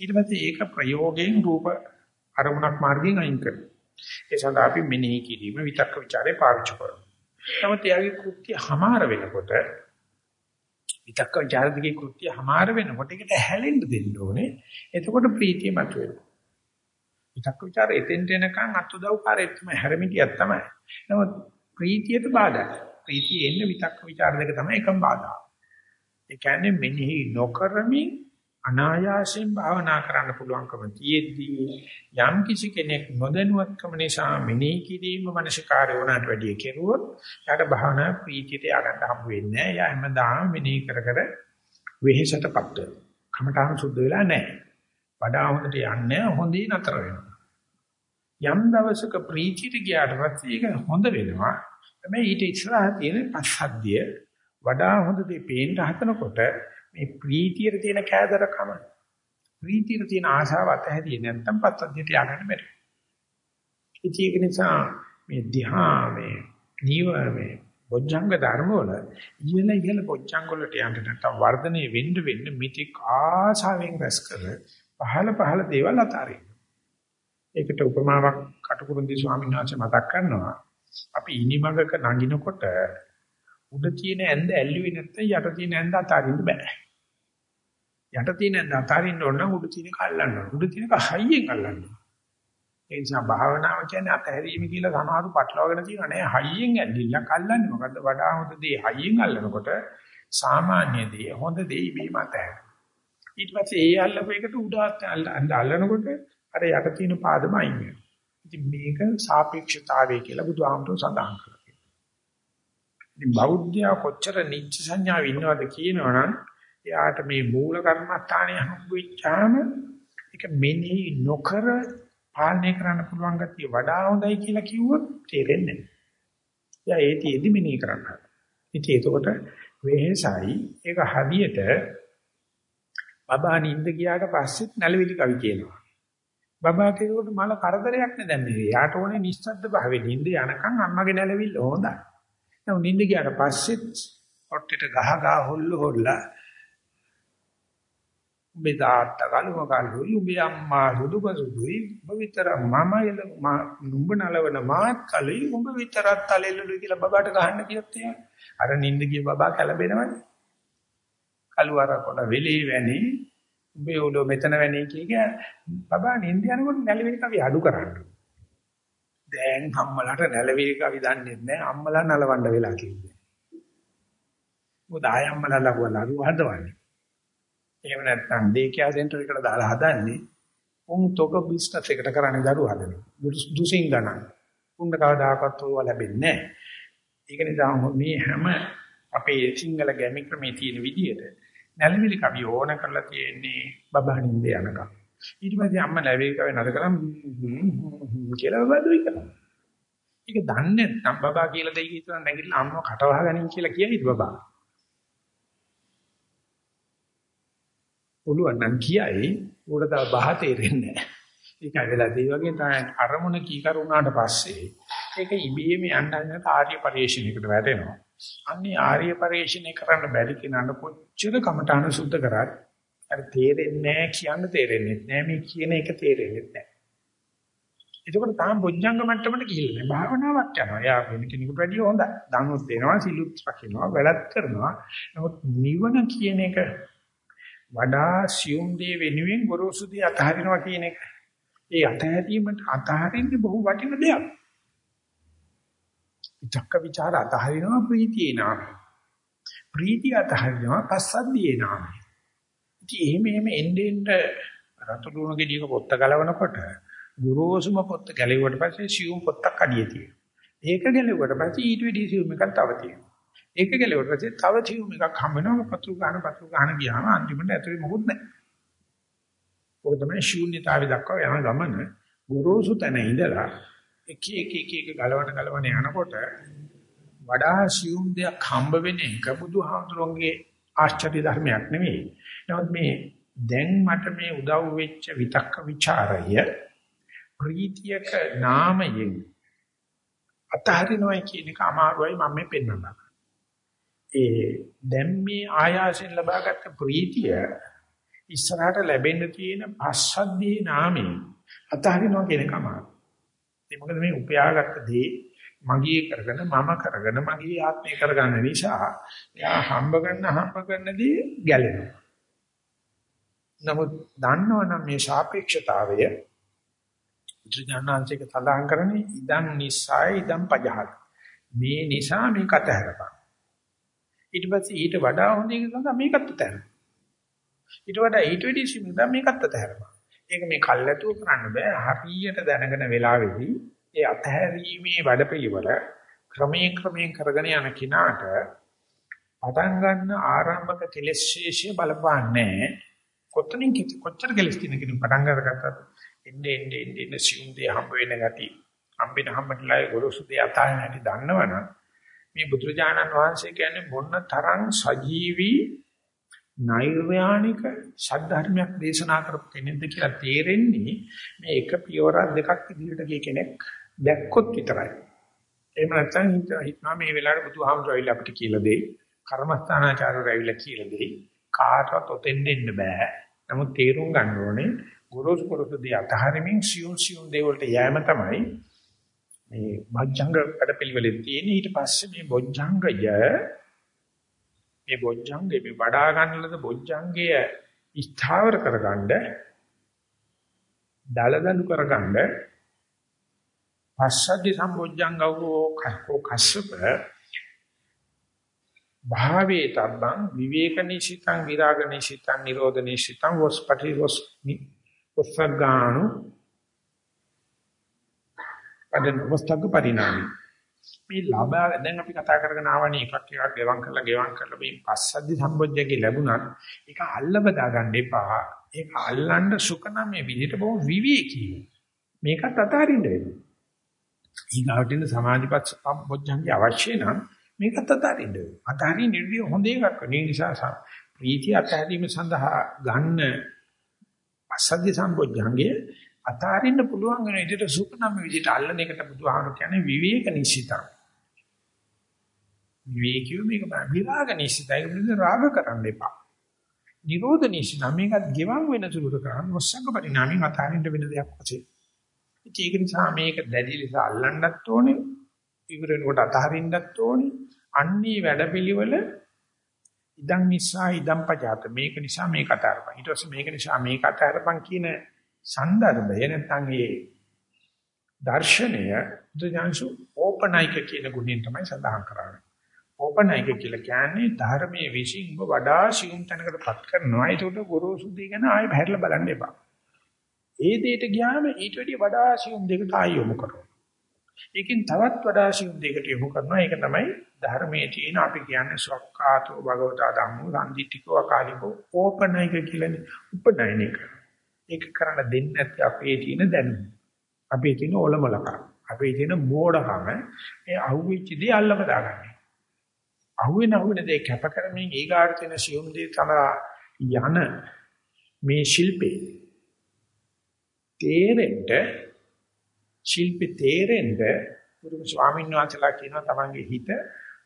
ඊට පස්සේ ඒක ප්‍රයෝගයෙන් රූප අරමුණක් මාර්ගයෙන් අයින් කරනවා. ඒ සඳහා අපි මෙනෙහි කිරීම විතක්ක ਵਿਚාරේ පාවිච්චි කරනවා. නමුත් එයාගේ කෘත්‍ය හමාර වෙනකොට විතක්ක ਵਿਚාර දිගේ කෘත්‍ය හමාර වෙනකොට ඒකට හැලෙන්න දෙන්න ඕනේ. එතකොට ප්‍රීතිය මතුවෙනවා. විතක්ක ਵਿਚාර එතෙන්ට එනකන් අත් උදව්කාරයෙක් තමයි හැරමිටියක් තමයි. නමුත් ප්‍රීතියට බාධායි. ප්‍රීතිය එන්න විතක්ක ਵਿਚාර දෙක තමයි එකම බාධා. ඒ කියන්නේ මෙනෙහි නොකරමින් අනායාසයෙන් භාවනා කරන්න පුළුවන්කම තියෙද්දී යම් කිසි කෙනෙක් නොදැනුවත්කම නිසා මෙනෙහි කිරීම මනසිකාරය වුණාට වැඩිය කෙරුවොත් යාට භාවනා ප්‍රීතියට යකට හම්බ වෙන්නේ නැහැ. යා හැමදාම මෙනෙහි කර කර වෙහෙසටපත් වෙනවා. කමඨාන් සුද්ධ වෙලා නැහැ. වඩා හොඳට යන්නේ හොඳේ නතර වෙනවා. යම් දවසක ප්‍රීතියට ගියාට පස්සේ ඒක හොඳ වෙනවා. හැබැයි ඊට ඉස්සරහා තියෙන පස්සද්ධිය වඩා හොඳ දෙයක් පේන්න හදනකොට මේ ප්‍රීතියට තියෙන කෑදරකම ප්‍රීතියට තියෙන ආශාව අතහැරියේ නැත්නම් පස්සද්ධියට යන්න බැහැ. ඉතින් ඒක නිසා මේ ධ්‍යා මේ නීවර මේ බොජ්ජංග ධර්ම වල ඉහළ ඉහළ බොජ්ජංග වලට යන්න නැත්නම් වර්ධනය වෙන්න වෙන්න මිත්‍යක් ආශාවෙන් රැස් කර පහළ පහළ දේවල් අතාරින්න. ඒකට උපමාවක් කටුකුරුන්දී ස්වාමීන් වහන්සේ මතක් කරනවා. අපි ඉනිමගක නගිනකොට උඩ තියෙන ඇඳ ඇල්ලුවේ නැත්නම් යට තියෙන ඇඳ අතාරින්න බෑ. යට තියෙන ඇඳ අතාරින්න ඕන නම් උඩ තියෙන කල්ලන්න ඕන. උඩ තියෙන කහයියෙන් අල්ලන්න ඕන. ඒ නිසා භාවනාව කියන්නේ අතහැරීම කියලා සමහරු පටලවාගෙන තියෙනවා නෑ. හයියෙන් ඇල්ලිලා කල්ලන්නේ මොකද්ද? වඩා හොඳ දේ හයියෙන් අල්ලනකොට සාමාන්‍ය දේ හොඳ දේ ඉබේම අතහැරෙනවා. ඊට පස්සේ ඒ අල්ලපු එකට උඩ අල්ලනකොට අර යට තියෙන පාදම අයින් වෙනවා. ඉතින් මේක සාපේක්ෂතාවය කියලා බුදුහාමුදුරුවෝ සඳහන් කරා. ඉතින් බෞද්ධයා කොච්චර නිච්ච සංඥාව ඉන්නවද කියනවනම් එයාට මේ මූල කර්මස්ථානය හම්බුච්චාම ඒක මෙනෙහි නොකර පාලනය කරන්න පුළුවන් ගතිය වඩා හොඳයි කියලා කිව්වොත් තේරෙන්නේ නැහැ. එයා ඒතිෙදි මෙනෙහි කරන්න. ඉතින් ඒකකොට වෙහෙසයි ඒක හදියට බබා නිින්ද ගියාට පස්සෙත් නැලවිලි කවි කියනවා. බබා කෙනෙකුට මල කරදරයක් නේ දැන් මේ. යාට ඕනේ නිස්සද්ද භාවයේ නිින්ද යනකම් අම්මගේ නැලවිල්ල හොඳයි. නමුත් නිින්ද ගියාට පස්සෙත් හොට්ටෙට ගහ ගහ හොල්ල හොල්ලා උඹේ තාත්තා කලුම කලුයි උඹේ අම්මා සුදුක සුදුයි උඹ විතර මම එල නුඹ නලවන මාත් කලුයි උඹ විතරත් තලෙල්ලුයි කියලා බබාට ගහන්න කියොත් එහෙම අර නිින්ද ගිය බබා කැළඹෙනවනේ කලුවර කොට වෙලේ වැනි උඹේ ඔලෝ මෙතන වැනේ කිය බබා නින්ද යනකොට නැලවිලි කවි අඩු කරන්න. දැන් අම්මලාට නැලවිලි කවි දන්නේ නැහැ අම්මලා නලවන්න වෙලා කිව්වේ. මොකද ආය අම්මලා ලකුවලා අරු හදවන්නේ. එහෙම නැත්නම් දේකියා සෙන්ටර් එකට දාලා හදන්නේ උන් තොක බිස්නස් එකට කරන්නේ දරුවා හදනවා. දුසින් ගණන්. උන්න කවදාකවත් ඔය ලැබෙන්නේ නැහැ. ඒක නිසා මේ හැම අපේ සිංහල ගැමි ක්‍රමේ තියෙන විදිහට නැලවිලි කවි ඕන කරලා තියෙන්නේ බබහනින්ද යනකම්. ඊට පස්සේ අම්මා නැලවිලි කවි නඩ කරන් කියලා බබදුයි කරනවා. ඒක දන්නේ නැත්නම් බබා කියලා දෙයි කියන නැගිටලා අම්මව කටවහ ගනින් කියලා කියයිද බබා? පුළුවන් නම් කියයි උඩ තව බහ තේරෙන්නේ නැහැ. ඒකයි වෙලා ඒ වගේ තමයි අරමුණ කීකරුණාට පස්සේ ඒක ඉබේම යන්න යන ආර්ය පරිශ්‍රණයකට වැටෙනවා. අන්නේ ආර්ය පරිශ්‍රණය කරන්න බැරි කෙනාට කොච්චර කමඨාන සුද්ධ කරත් අර තේරෙන්නේ නැහැ කියන්න තේරෙන්නේ නැහැ මේ කියන එක තේරෙන්නේ නැහැ. එතකොට තාම බොජ්ජංග මට්ටමට ගිහිල්ලා නැහැ. භාවනාවක් යනවා. යා වෙන කෙනෙකුට වැඩිය හොඳයි. දනුත් දෙනවා, සිලුත් රකින්නවා, වැඩත් කරනවා. නමුත් නිවන කියන එක වඩා සියුම් දේ වෙනුවෙන් ගොරෝසු දේ අතහරිනවා කියන එක. ඒ අතහැරීමට අතහරින්නේ බොහෝ වටින දෙයක්. චක්ක ਵਿਚාර අතහරිනවා ප්‍රීතියේ නාමයෙන්. ප්‍රීතිය අතහරිනවා පස්සද්ධියේ නාමයෙන්. ඉතින් එහෙම එහෙම එන්නේ එන්නේ රතු ලුණු ගෙඩියක පොත්ත ගලවනකොට ගුරුසුම පොත්ත ගැලෙව්වට පස්සේ සියුම් පොත්තක් අඩිය තියෙනවා. ඒක ගැලෙව්වට පස්සේ ඊට වෙඩි සියුම් එකක් තව තියෙනවා. ඒක ගැලෙව්වට පස්සේ තව සියුම් එකක් හම්බ වෙනවා පතුරු ගන්න පතුරු ගන්න ගියාම අන්තිමට ඇතුලේ මොකුත් නැහැ. ඔක තමයි ශූන්‍යතාවය දක්වා යන ගමන ගුරුසු තැන ඉඳලා එක එක එක එක ගලවන ගලවන යනකොට වඩා සියුම් දෙයක් හම්බ වෙන එක බුදුහාමුදුරන්ගේ ආශ්චර්ය ධර්මයක් නෙවෙයි. නමුත් මේ දැන් මට මේ උදව් වෙච්ච විතක්ක ਵਿਚාරය ප්‍රීතියක නාමයෙන් අතහරිනවා කියන එක අමාරුයි මම මේ පෙන්වන්න. ඒ දැන් මේ ආයාසෙන් ලබාගත් ප්‍රීතිය ඉස්සරහට ලැබෙන්න තියෙන පස්සද්ධියේ නාමයෙන් අතහරිනවා කියන එක අමාරුයි. ඒ මොකද මේ උපයාගත්ත දේ මගේ කරගෙන මම කරගෙන මගේ ආත්මය කරගන්න නිසා එයා හම්බ ගන්න හම්බ කරන දේ ගැලෙනවා. නමුත් දන්නවනම් මේ සාපේක්ෂතාවය ත්‍රිඥානාංශයක සඳහන් කරන්නේ ඉදන් නිසයි ඉදන් පජහල. මේ නිසා මේක අතහැරපන්. ඊට පස්සේ ඊට වඩා හොඳ එක තමයි මේකත් අතහැරපන්. ඊට වඩා ඊට වැඩි සිමිදා මේකත් අතහැරපන්. ඒක මේ කල්ැතුව කරන්න බෑ. හරියට දැනගෙන වෙලාවේදී ඒ අතහැරීමේ වැඩපිළිවෙල ක්‍රමයෙන් ක්‍රමයෙන් කරගෙන යන කිනාට පටන් ගන්න ආරම්භක කෙලෙස් ශේෂය බලපාන්නේ කොතනින් කොච්චර කෙලෙස් කියන කෙනෙක් පටන් අරගත්තත් එන්නේ එන්නේ එන්නේ සිුම් දේ හම්බ වෙන ගති හම්බෙන හම්බෙලා ගොරෝසු දේ අතාරින හැටි දන්නවනම් මේ බුදුරජාණන් වහන්සේ කියන්නේ මොන තරම් සජීවී නෛර්යානික ෂඩ්ධර්මයක් දේශනා කරපු කෙනෙක්ද කියලා තේරෙන්නේ මේ එක පියවරක් දෙකක් ඉදිරියට ගිය කෙනෙක් දැක්කොත් විතරයි. එහෙම නැත්නම් හිතනවා මේ වෙලාවට බුදුහාමුදුරුවෝ ඇවිල්ලා අපිට කියලා දෙයි. කර්මස්ථානාචාර්යවරු ඇවිල්ලා කියලා දෙයි. කාටවත් ඔතෙන් දෙන්න බෑ. නමුත් තේරුම් ගන්න ඕනේ ගුරුස් ගුරුස් දී අතහරිමින් සියුම් සියුම් දේවල්ට යෑම තමයි මේ බොජ්ජංග කඩපිලිවෙලේ තියෙන ඊට පස්සේ මේ බොජ්ජංගය මේ බොජ්ජංගේ මේ වඩා ගන්නලද බොජ්ජංගය ස්ථාවර කරගන්න දලදලු කරගන්න පස්සද්ධි සම්බොජ්ජංගවෝ කෝ කස්සප භාවේ තබ්බං විවේකනිසිතං විරාගනිසිතං නිරෝධනිසිතං වස්පටි වස් වස්සගාණු අදන් වස්තග්ග පරිණාමී මේ ලබා දැන් අපි කතා කරගෙන ආවනේ එකක් එකක් ගෙවම් කරලා ගෙවම් කරලා මේ පස්සද්ධි සම්බොජ්ජගේ ලැබුණත් ඒක අල්ල බදා ගන්න එපා. ඒක අල්ලන්න සුඛ නම් මේ විදිහට බොහොම විවේකී. මේකත් අතාරින්න වෙනවා. ඊගාටින් සමාධිපත් සම්බොජ්ජංගේ අවශ්‍ය නම් මේකත් අතාරින්න වෙනවා. අතාරින්න ඉන්නේ හොඳ එකක්. ඒ නිසා ප්‍රීතිය අත්හැරීම සඳහා ගන්න පස්සද්ධි සම්බොජ්ජංගේ අතාරින්න පුළුවන් වෙන විදිහට සුඛ නම් විදිහට අල්ලන එකට බුදුහාමුදුරු කියන්නේ විවේක නිශ්චිතං. විවේකීව මේක විරාග නිශ්චිතයි කියන්නේ රාග කරන්න එපා. නිරෝධ නිශ්චිත මේකත් ගෙවන් වෙන සුළුට කරන්න ඔස්සංග පරිණාමයෙන් අතාරින්න වෙන දෙයක් වශයෙන්. ඒක නිසා මේක දැඩි ලෙස අල්ලන්නත් ඕනේ. ඉවර වෙනකොට අතහරින්නත් ඕනේ. අන්නේ වැඩපිළිවෙල ඉදන් නිසා ඉදන් පජාත මේක නිසා මේක අතාරපන්. ඊට පස්සේ මේක නිසා මේක අතාරපන් කියන සන්දර්භය නැත්නම් ඒ දර්ශනය බුදුජානසු ඕපනයික කියන ගුණයෙන් තමයි සඳහන් කරන්නේ. ඕපනයික කියලා කියන්නේ ධර්මයේ විශ්ින් ඔබ වඩා සියුම් තැනකටපත් කරනවා. ඒකට ගුරුසු දී ගැන ආයෙ බහැරලා බලන්න එපා. ඒ දෙයට ගියාම ඊට වැඩිය වඩා සියුම් දෙයකට ආයෙ යොමු කරනවා. ඒකෙන් තවත් වඩා සියුම් දෙයකට යොමු කරනවා. ඒක තමයි ධර්මයේ තියෙන අපි කියන්නේ සක්කාතෝ භගවතා ධම්මෝ සම්දිත්තිකෝ අකාලිකෝ ඕපනයික කියලානේ උපනයනික. ඒක කරන්න දෙන්නේ නැත්නම් අපේ තියෙන දැනුම. අපේ තියෙන ඔලමලකම්. අපේ තියෙන මෝඩකම ඒ අහුවෙච්ච දේ අල්ලම දාගන්න. අහුවෙන අහුවෙන දේ කැප කරමින් ඊගාට තියෙන සියුම් දේ තන යන මේ ශිල්පේ තේරෙන්න ශිල්පේ තේරෙන්න ගුරු ස්වාමීන් වහන්සේලා කියනවා තමන්ගේ හිත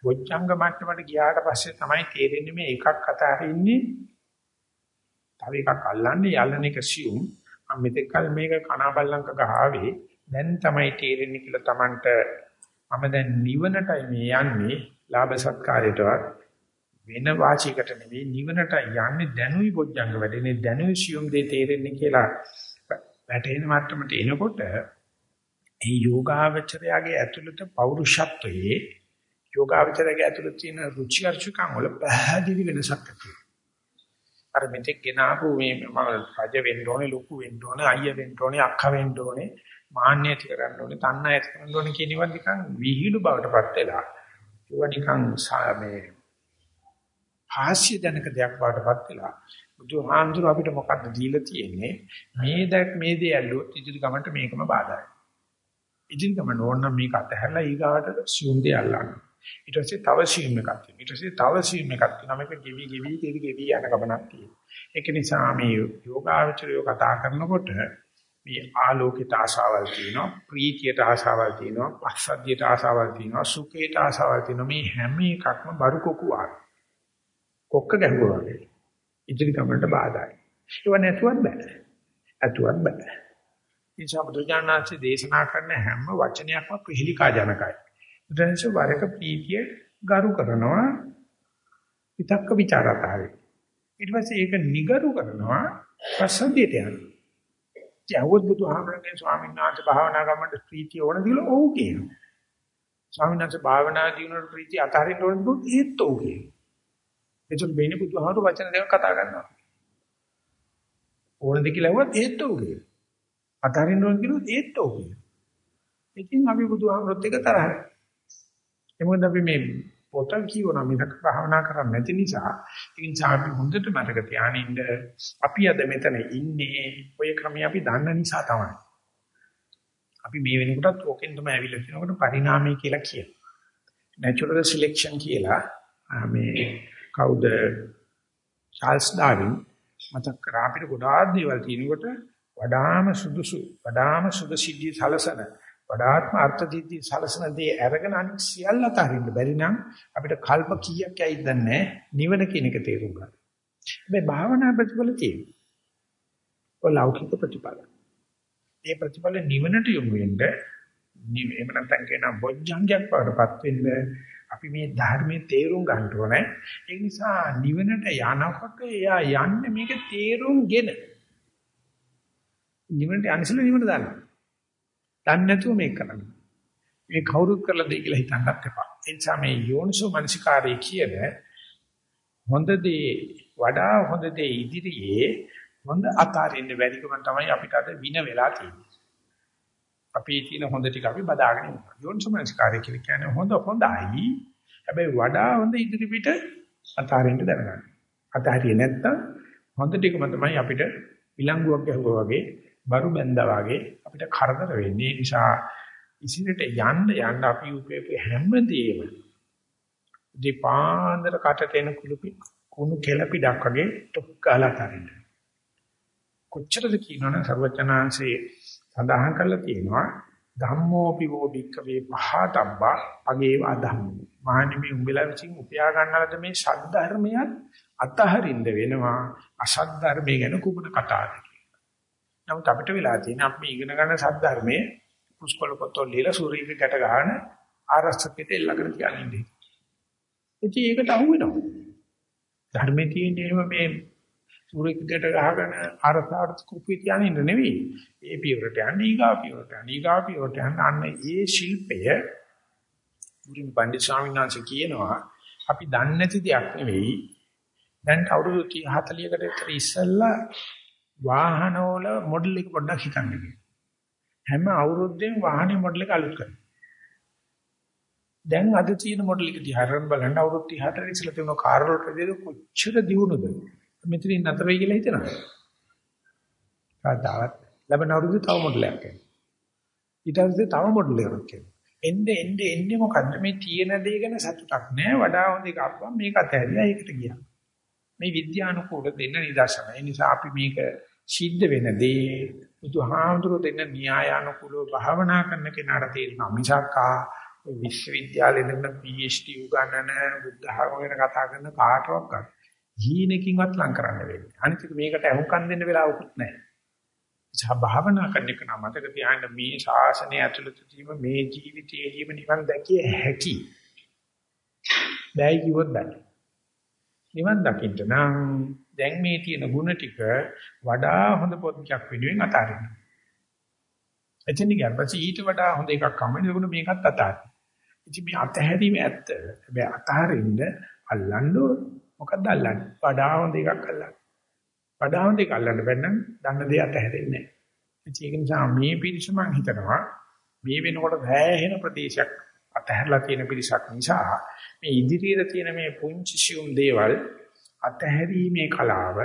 වොච්චංග මට්ටමට ගියාට පස්සේ තමයි තේරෙන්නේ මේ එකක් අතරින්නේ තව එකක් අල්ලන්නේ යල්ලන එක සියුම්. මම මෙතෙක් කල මේක කනා බල්ලන්ක ගහාවේ දැන් තමයි තේරෙන්නේ කියලා Tamanට මම දැන් නිවනටයි මේ යන්නේ ලාභ සත්කාරයටවත්. වෙන වාචිකට නෙවෙයි නිවනට යන්නේ දැනුයි බොජ්ජංග වැඩෙන්නේ දැනුයි සියුම් දේ තේරෙන්නේ කියලා වැටෙන මට්ටමට එනකොට ඒ යෝගාවචරයාගේ ඇතුළත පෞරුෂත්වයේ යෝගාවචරයාගේ ඇතුළත තියෙන රුචි අරුචිකම් වල පැහැදිලි වෙනසක් ඇති අර මෙතෙක් ගෙනාවු මේ මම රජ වෙන්න ඕනේ ලොකු වෙන්න ඕනේ අයියා වෙන්න ඕනේ අක්කා වෙන්න ඕනේ මාන්නය ඇති කරන්න ඕනේ තණ්හා ඇති කරන්න ඕනේ කියන ඒවා නිකන් විහිළු බවටපත් වෙලා. ඒවා නිකන් මේ හාස්‍ය ජනක දෙයක් වඩපත් වෙලා. බුදුහාමුදුර අපිට මොකද්ද දීලා තියෙන්නේ? මේ දැක් මේ දේ ඇල්ලුවොත් ඉදිරි ගමන්ට මේකම බාධායි. ඉදිරි ගමන ඕන නම් මේක අතහැරලා ඊගාට සියුම් දේ අල්ලන්න. ඊට පස්සේ තව සියුම් එකක් තියෙනවා. ඊට පස්සේ තව සියුම් එකක් තියෙනවා. මේක ගෙවි ගෙවි ගෙවි ගෙවි යන ගමනක් තියෙනවා. ඒක නිසා මේ යෝගාචරය කතා කරනකොට මේ ආලෝකිත ආශාවල් තියෙනවා ප්‍රීතියට ආශාවල් තියෙනවා පස්සද්ධියට ආශාවල් තියෙනවා සුඛයට ආශාවල් තියෙනවා. මේ හැම එකක්ම බරු කොකුවා කොක්ක ගැහුවා වගේ. ඉදිරි ගමනට බාධායි. ඒව නැතුවත් බෑ. ඇතුවත් බෑ. නිසා බුදුජානනාංශ දේශනා කරන හැම වචනයක්ම ප්‍රහිලිකා ජනකයි බුදුන්සේ වරක ප්‍රීතිය ගරු කරනවා විතක්ක ਵਿਚාරතාවේ ඊට පස්සේ ඒක නිගරු කරනවා පස්සද්ධියට යනවා යවුත් බුදුහාමරගේ ස්වාමීන් වහන්සේ භාවනා ගමන්ට ප්‍රීතිය ඕන දිලා ඔව් කියනවා. ස්වාමීන් වහන්සේ භාවනා දිනුනට ප්‍රීතිය අතහරින්න ඕන දුත් ඒත් ඔව් කියනවා. එතකොට බේනේ බුදුහාමර වචන දෙකක් කතා කරනවා. ඕනද කියලා ඇහුවත් ඒත් ඔව් කියනවා. අතහරින්න ඕන කිව්වොත් ඒත් ඔව් කියනවා. ඉතින් අපි බුදුහාමරත් එක තරහයි. එමුද අපි මේ පොත කියවන මිසක භාවනා කරන්නේ නැති නිසා ඒ නිසා අපි හොඳට මතක තියානින්න අපි අද මෙතන ඉන්නේ ඔය ක්‍රමය අපි දන්න නිසා තමයි. අපි මේ වෙනකොටත් ඕකෙන් තමයි ඇවිල්ලා තියෙනකොට පරිණාමය කියලා කියනවා. natural selection කියලා මේ කවුද චාල්ස් ඩාවින් මතක් කරා අපිට ගොඩාක් දේවල් තියෙනකොට වඩාම සුදුසු වඩාම සුදු සිද්ධි සලසන වඩාත්ම අර්ථ දිද්දි සලසන දේ අරගෙන අනිත් සියල්ල අතරින්න බැරි නම් අපිට කල්ප කීයක් ඇයිද නැහැ නිවන කියන එක තේරුම් ගන්න. හැබැයි භාවනා ප්‍රතිඵල තියෙනවා. ඔය ලෞකික ප්‍රතිඵල. ඒ ප්‍රතිඵල නිවනට යොමු වෙන්න එහෙම නැත්නම් කියන බොජ්ජංගයක් වඩපත් වෙන්න අපි මේ ධර්මයේ තේරුම් ගන්න ඕනේ. ඒ නිසා නිවනට යනකොට එයා යන්නේ මේක තේරුම්ගෙන. නිවනට යන්නසල නිවන දන්නවා. දන්නේ නැතුව මේක කරන්නේ. මේ කවුරුත් කරලා දෙයි කියලා හිතන්නත් එපා. ඒ නිසා මේ යෝනිසෝ මනසිකාරයේ කියන හොඳ දේ වඩා හොඳ දේ ඉදිරියේ හොඳ අතාරින්න බැරිකම තමයි අපිට අද වින වෙලා තියෙන්නේ. අපි තියෙන හොඳ ටික අපි බදාගෙන ඉන්නවා. යෝනිසෝ මනසිකාරය කියලා කියන්නේ හොඳ හොඳයි. හැබැයි වඩා හොඳ ඉදිරි පිට අතාරින්න දැනගන්න. අතාරියේ නැත්තම් හොඳ ටිකම තමයි අපිට විලංගුවක් ගැහුවා වගේ බරු බැඳා වගේ අපිට කරදර වෙන්නේ. ඒ නිසා ඉසිරට යන්න යන්න අපි උපේපේ හැමදේම දීපාන්දර කටට එන කුළුපි කුණු කෙලපිඩක් වගේ ටොක් ගාලා තරින්න. කොච්චරද කියනවනේ සර්වචනාංශේ සඳහන් කරලා තියෙනවා ධම්මෝ පිවෝ භික්කවේ පහතබ්බා අගේ වදම් මහණෙනි උඹලා විසින් උපයා ගන්නලද මේ සද්ධර්මයත් අතහරින්න වෙනවා අසත් ධර්මය ගැන කුමන කතාවද නමුත් අපිට වෙලා තියෙන අපි ඉගෙන ගන්න සද්ධර්මයේ පුස්කොළ පොතෝ ලියලා සූරීක ගැට ගන්න ආරස්සකෙට එල්ලගෙන තියන්නේ. ඉතින් ඒකට අහු වෙනවා. ධර්මයේ තියෙන එහෙම මේ සූරීක ගැට ගහගෙන ආරසාර්ථ කුපී තියන්නේ නෙවෙයි. ඒ පියවරට යන්නේ ඊගා පියවරට යන්නේ ඊගා පියවරට යන්නේ අන්න ඒ ශිල්පය බුදුන් පණ්ඩිත ස්වාමීන් වහන්සේ කියනවා අපි දන්නේ නැති දෙයක් නෙවෙයි. දැන් අවුරුදු 30 40කට විතර ඉස්සෙල්ලා වාහනවල මොඩල් එක පොඩ්ඩක් හිතන්න කියලා. හැම අවුරුද්දෙම වාහනේ මොඩල් එක අලුත් කරනවා. දැන් අද තියෙන මොඩල් එක දිහා හරන් බලන්න අවුරුදු 34 ඉස්සෙල්ලා තියෙන කාර් වලට දෙද කොච්චර දියුණුද? මෙතනින් නතර වෙයි කියලා හිතනවා. කාදාවත් ලැබෙන අවුරුදු තව මොඩල් එකක් එනවා. ඊට පස්සේ තව මොඩල් එකක් එනවා. එnde එnde එන්නේ මොකද්ද මේ තියෙන දේ ගැන සතුටක් නෑ වඩා හොඳ එකක් අප්පා මේක අතහැරියා ඒකට ගියා. මේ විද්‍යානුකූල දෙන්න නිදර්ශන. ඒ නිසා අපි මේක සිද්ධ වෙන දේ බුදුහාමුදුරු දෙන්න න්‍යායානුකූලව භාවනා කරන කෙනාට තේරෙනවා. මිසක් ආ විශ්වවිද්‍යාලේ දෙන්න PhD උගන්නන බුද්ධ ධර්ම ගැන කතා කරන කාටවත් ගන්න. හීනකින්වත් ලං කරන්න වෙන්නේ. අනිත් එක මේකට අහුම්කම් දෙන්න වෙලාවකුත් නැහැ. ඒ භාවනා කරන එක නම් මතක තියාගන්න මේ ශාසනය ඇතුළත තියෙන මේ ජීවිතයේදීම නිවන් දැකිය හැකි. බැයි කිව්වොත් බෑ. නිවන් දකින්න නම් දැන් මේ තියෙන ಗುಣ ටික වඩා හොඳ පොත්යක් වෙනුවෙන් අතාරින්න. එතන ගියපස්සේ ඊට වඩා හොඳ එකක් හම්බෙන්නේ ඒගොල්ලෝ මේකත් අතාරින්න. ඉතින් මේ අතහැරීම ඇත්ත. හැබැයි අතහරින්න අල්ලන්න මොකද්ද අල්ලන්නේ? වඩා හොඳ එකක් අල්ලන්න. වඩා හොඳ එකක් අල්ලන්න බැන්නම් දන්න දේ අතහැරෙන්නේ නැහැ. ඒක නිසා මේ පිරිස මං හිතනවා මේ වෙනකොට වැහැහෙන ප්‍රදේශයක් අතහැරලා තියෙන පිරිසක් නිසා මේ ඉදිරියේ තියෙන මේ පුංචි සියුම් දේවල් අතහැරීමේ කලාව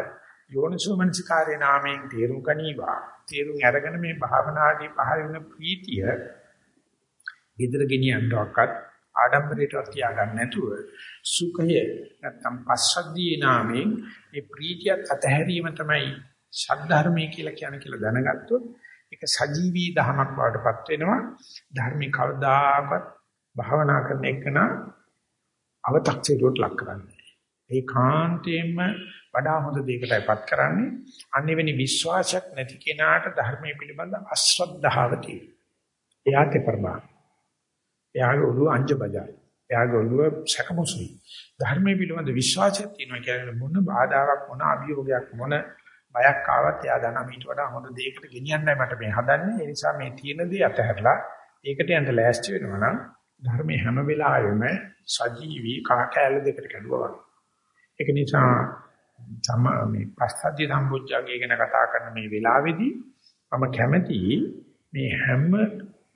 යෝනිසෝමනසිකාරේ නාමයෙන් තේරුම් ගනීවා. තේරුම් අරගෙන මේ භාවනාදී පහළ වෙන ප්‍රීතිය gedara ගෙනියන්නවක්වත් ආඩම්බරයටවත් තියාගන්න නැතුව සුඛය නැත්තම් පස්සද්ධියේ නාමයෙන් මේ ප්‍රීතියත් අතහැරීම තමයි ශද්ධර්මයේ කියලා කියන කියලා දැනගත්තොත් ඒක සජීවී දහමක් වඩටපත් වෙනවා ධර්මික කවදාකවත් භාවනා කරන එකන අව탁සිරුවට ලක් කරන්නේ ඒ කාන්තේම වඩා හොඳ දෙයකටයිපත් කරන්නේ අනිවෙනි විශ්වාසයක් නැති කෙනාට ධර්මයේ පිළිබඳ අශ්‍රද්ධාව තියෙනවා එයාට ප්‍රමාණ එයාගේ ඔළුව අංජ බජයි. එයාගේ ඔළුව සැකමොසුයි. ධර්මයේ පිළිබඳ විශ්වාසයක් තියෙනවා කියන්නේ මොන බාධාවක් මොන අභියෝගයක් මොන බයක් ආවත් එයා දන්නා මීට වඩා හොඳ දෙයකට ගෙනියන්නයි මට මේ හදන්නේ. ඒ නිසා මේ තියෙන දේ අතහැරලා ඒකට යන්න ලෑස්ති වෙනවා නම් ධර්මයේ හැම වෙලාවෙම සජීවී කාකෑල දෙකට කැඩුවා වගේ. ඒක නිසා සම මේ පස්සද්ධිය සම්බුද්ධාගය ගැන කතා කරන මේ වෙලාවේදී මම කැමැති මේ හැම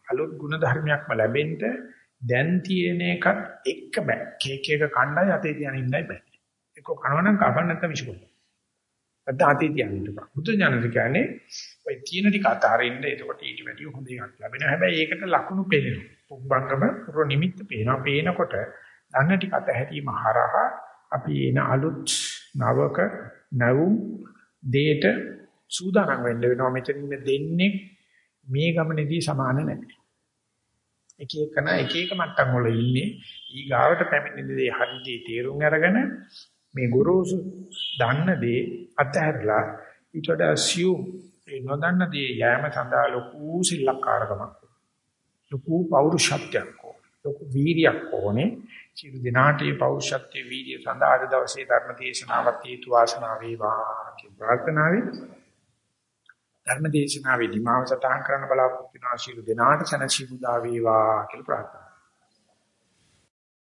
අලුත් ගුණ ධර්මයක්ම ලැබෙන්න දැන් තියෙන එකත් එක්ක බෑ. කේක් එක කණ්ඩාය අතේ තියන ඉන්නයි බෑ. ඒක කනවනම් කපන්න නැත්නම් විශ්කොල. නැත්නම් අතේ තියන්න ඉන්නවා. බුදු ඥානද කියන්නේ ඔය තියෙන ටික අතහරින්න එතකොට ඊට වැඩිය හොඳ එකක් ලැබෙනවා. හැබැයි ඒකට ලකුණු පේනවා. පුබ්බංගම පුර නිමිත්ත පේනවා. පේනකොට දන්න ටික අතහැරීම හරහා අපි එන අලුත් නවක නැවුම් දේට සූදානම් වෙන්න වෙනවා. මෙතන දෙන්නේ මේ ගමනේදී සමාන නැහැ. එක එකන එක එක මට්ටම් වල ඉන්නේ ඊ ගාවට පැමිණෙන දේ හරිදී තේරුම් අරගෙන මේ ගුරුසු දන්න දේ අතහැරලා ඊට වඩා සියුම් ඒ නොදන්න දේ යෑම සඳහා ලොකු සිල්ලක්කාරකමක් ලොකු පෞරුෂත්වයක් ලොකු වීරියක් ඕනේ. සියලු දිනාටේ පෞරුෂත්වයේ වීර්ය සඳහා අද දවසේ ධර්ම දේශනාවත් හේතු වාසනා වේවා කියන ප්‍රාර්ථනාවෙන් ධර්ම දේශනාවේදී මාව සටහන් කරන්න බලාපොරොත්තු වෙනා ශීල දෙනාට සනසි මුදා වේවා කියලා ප්‍රාර්ථනා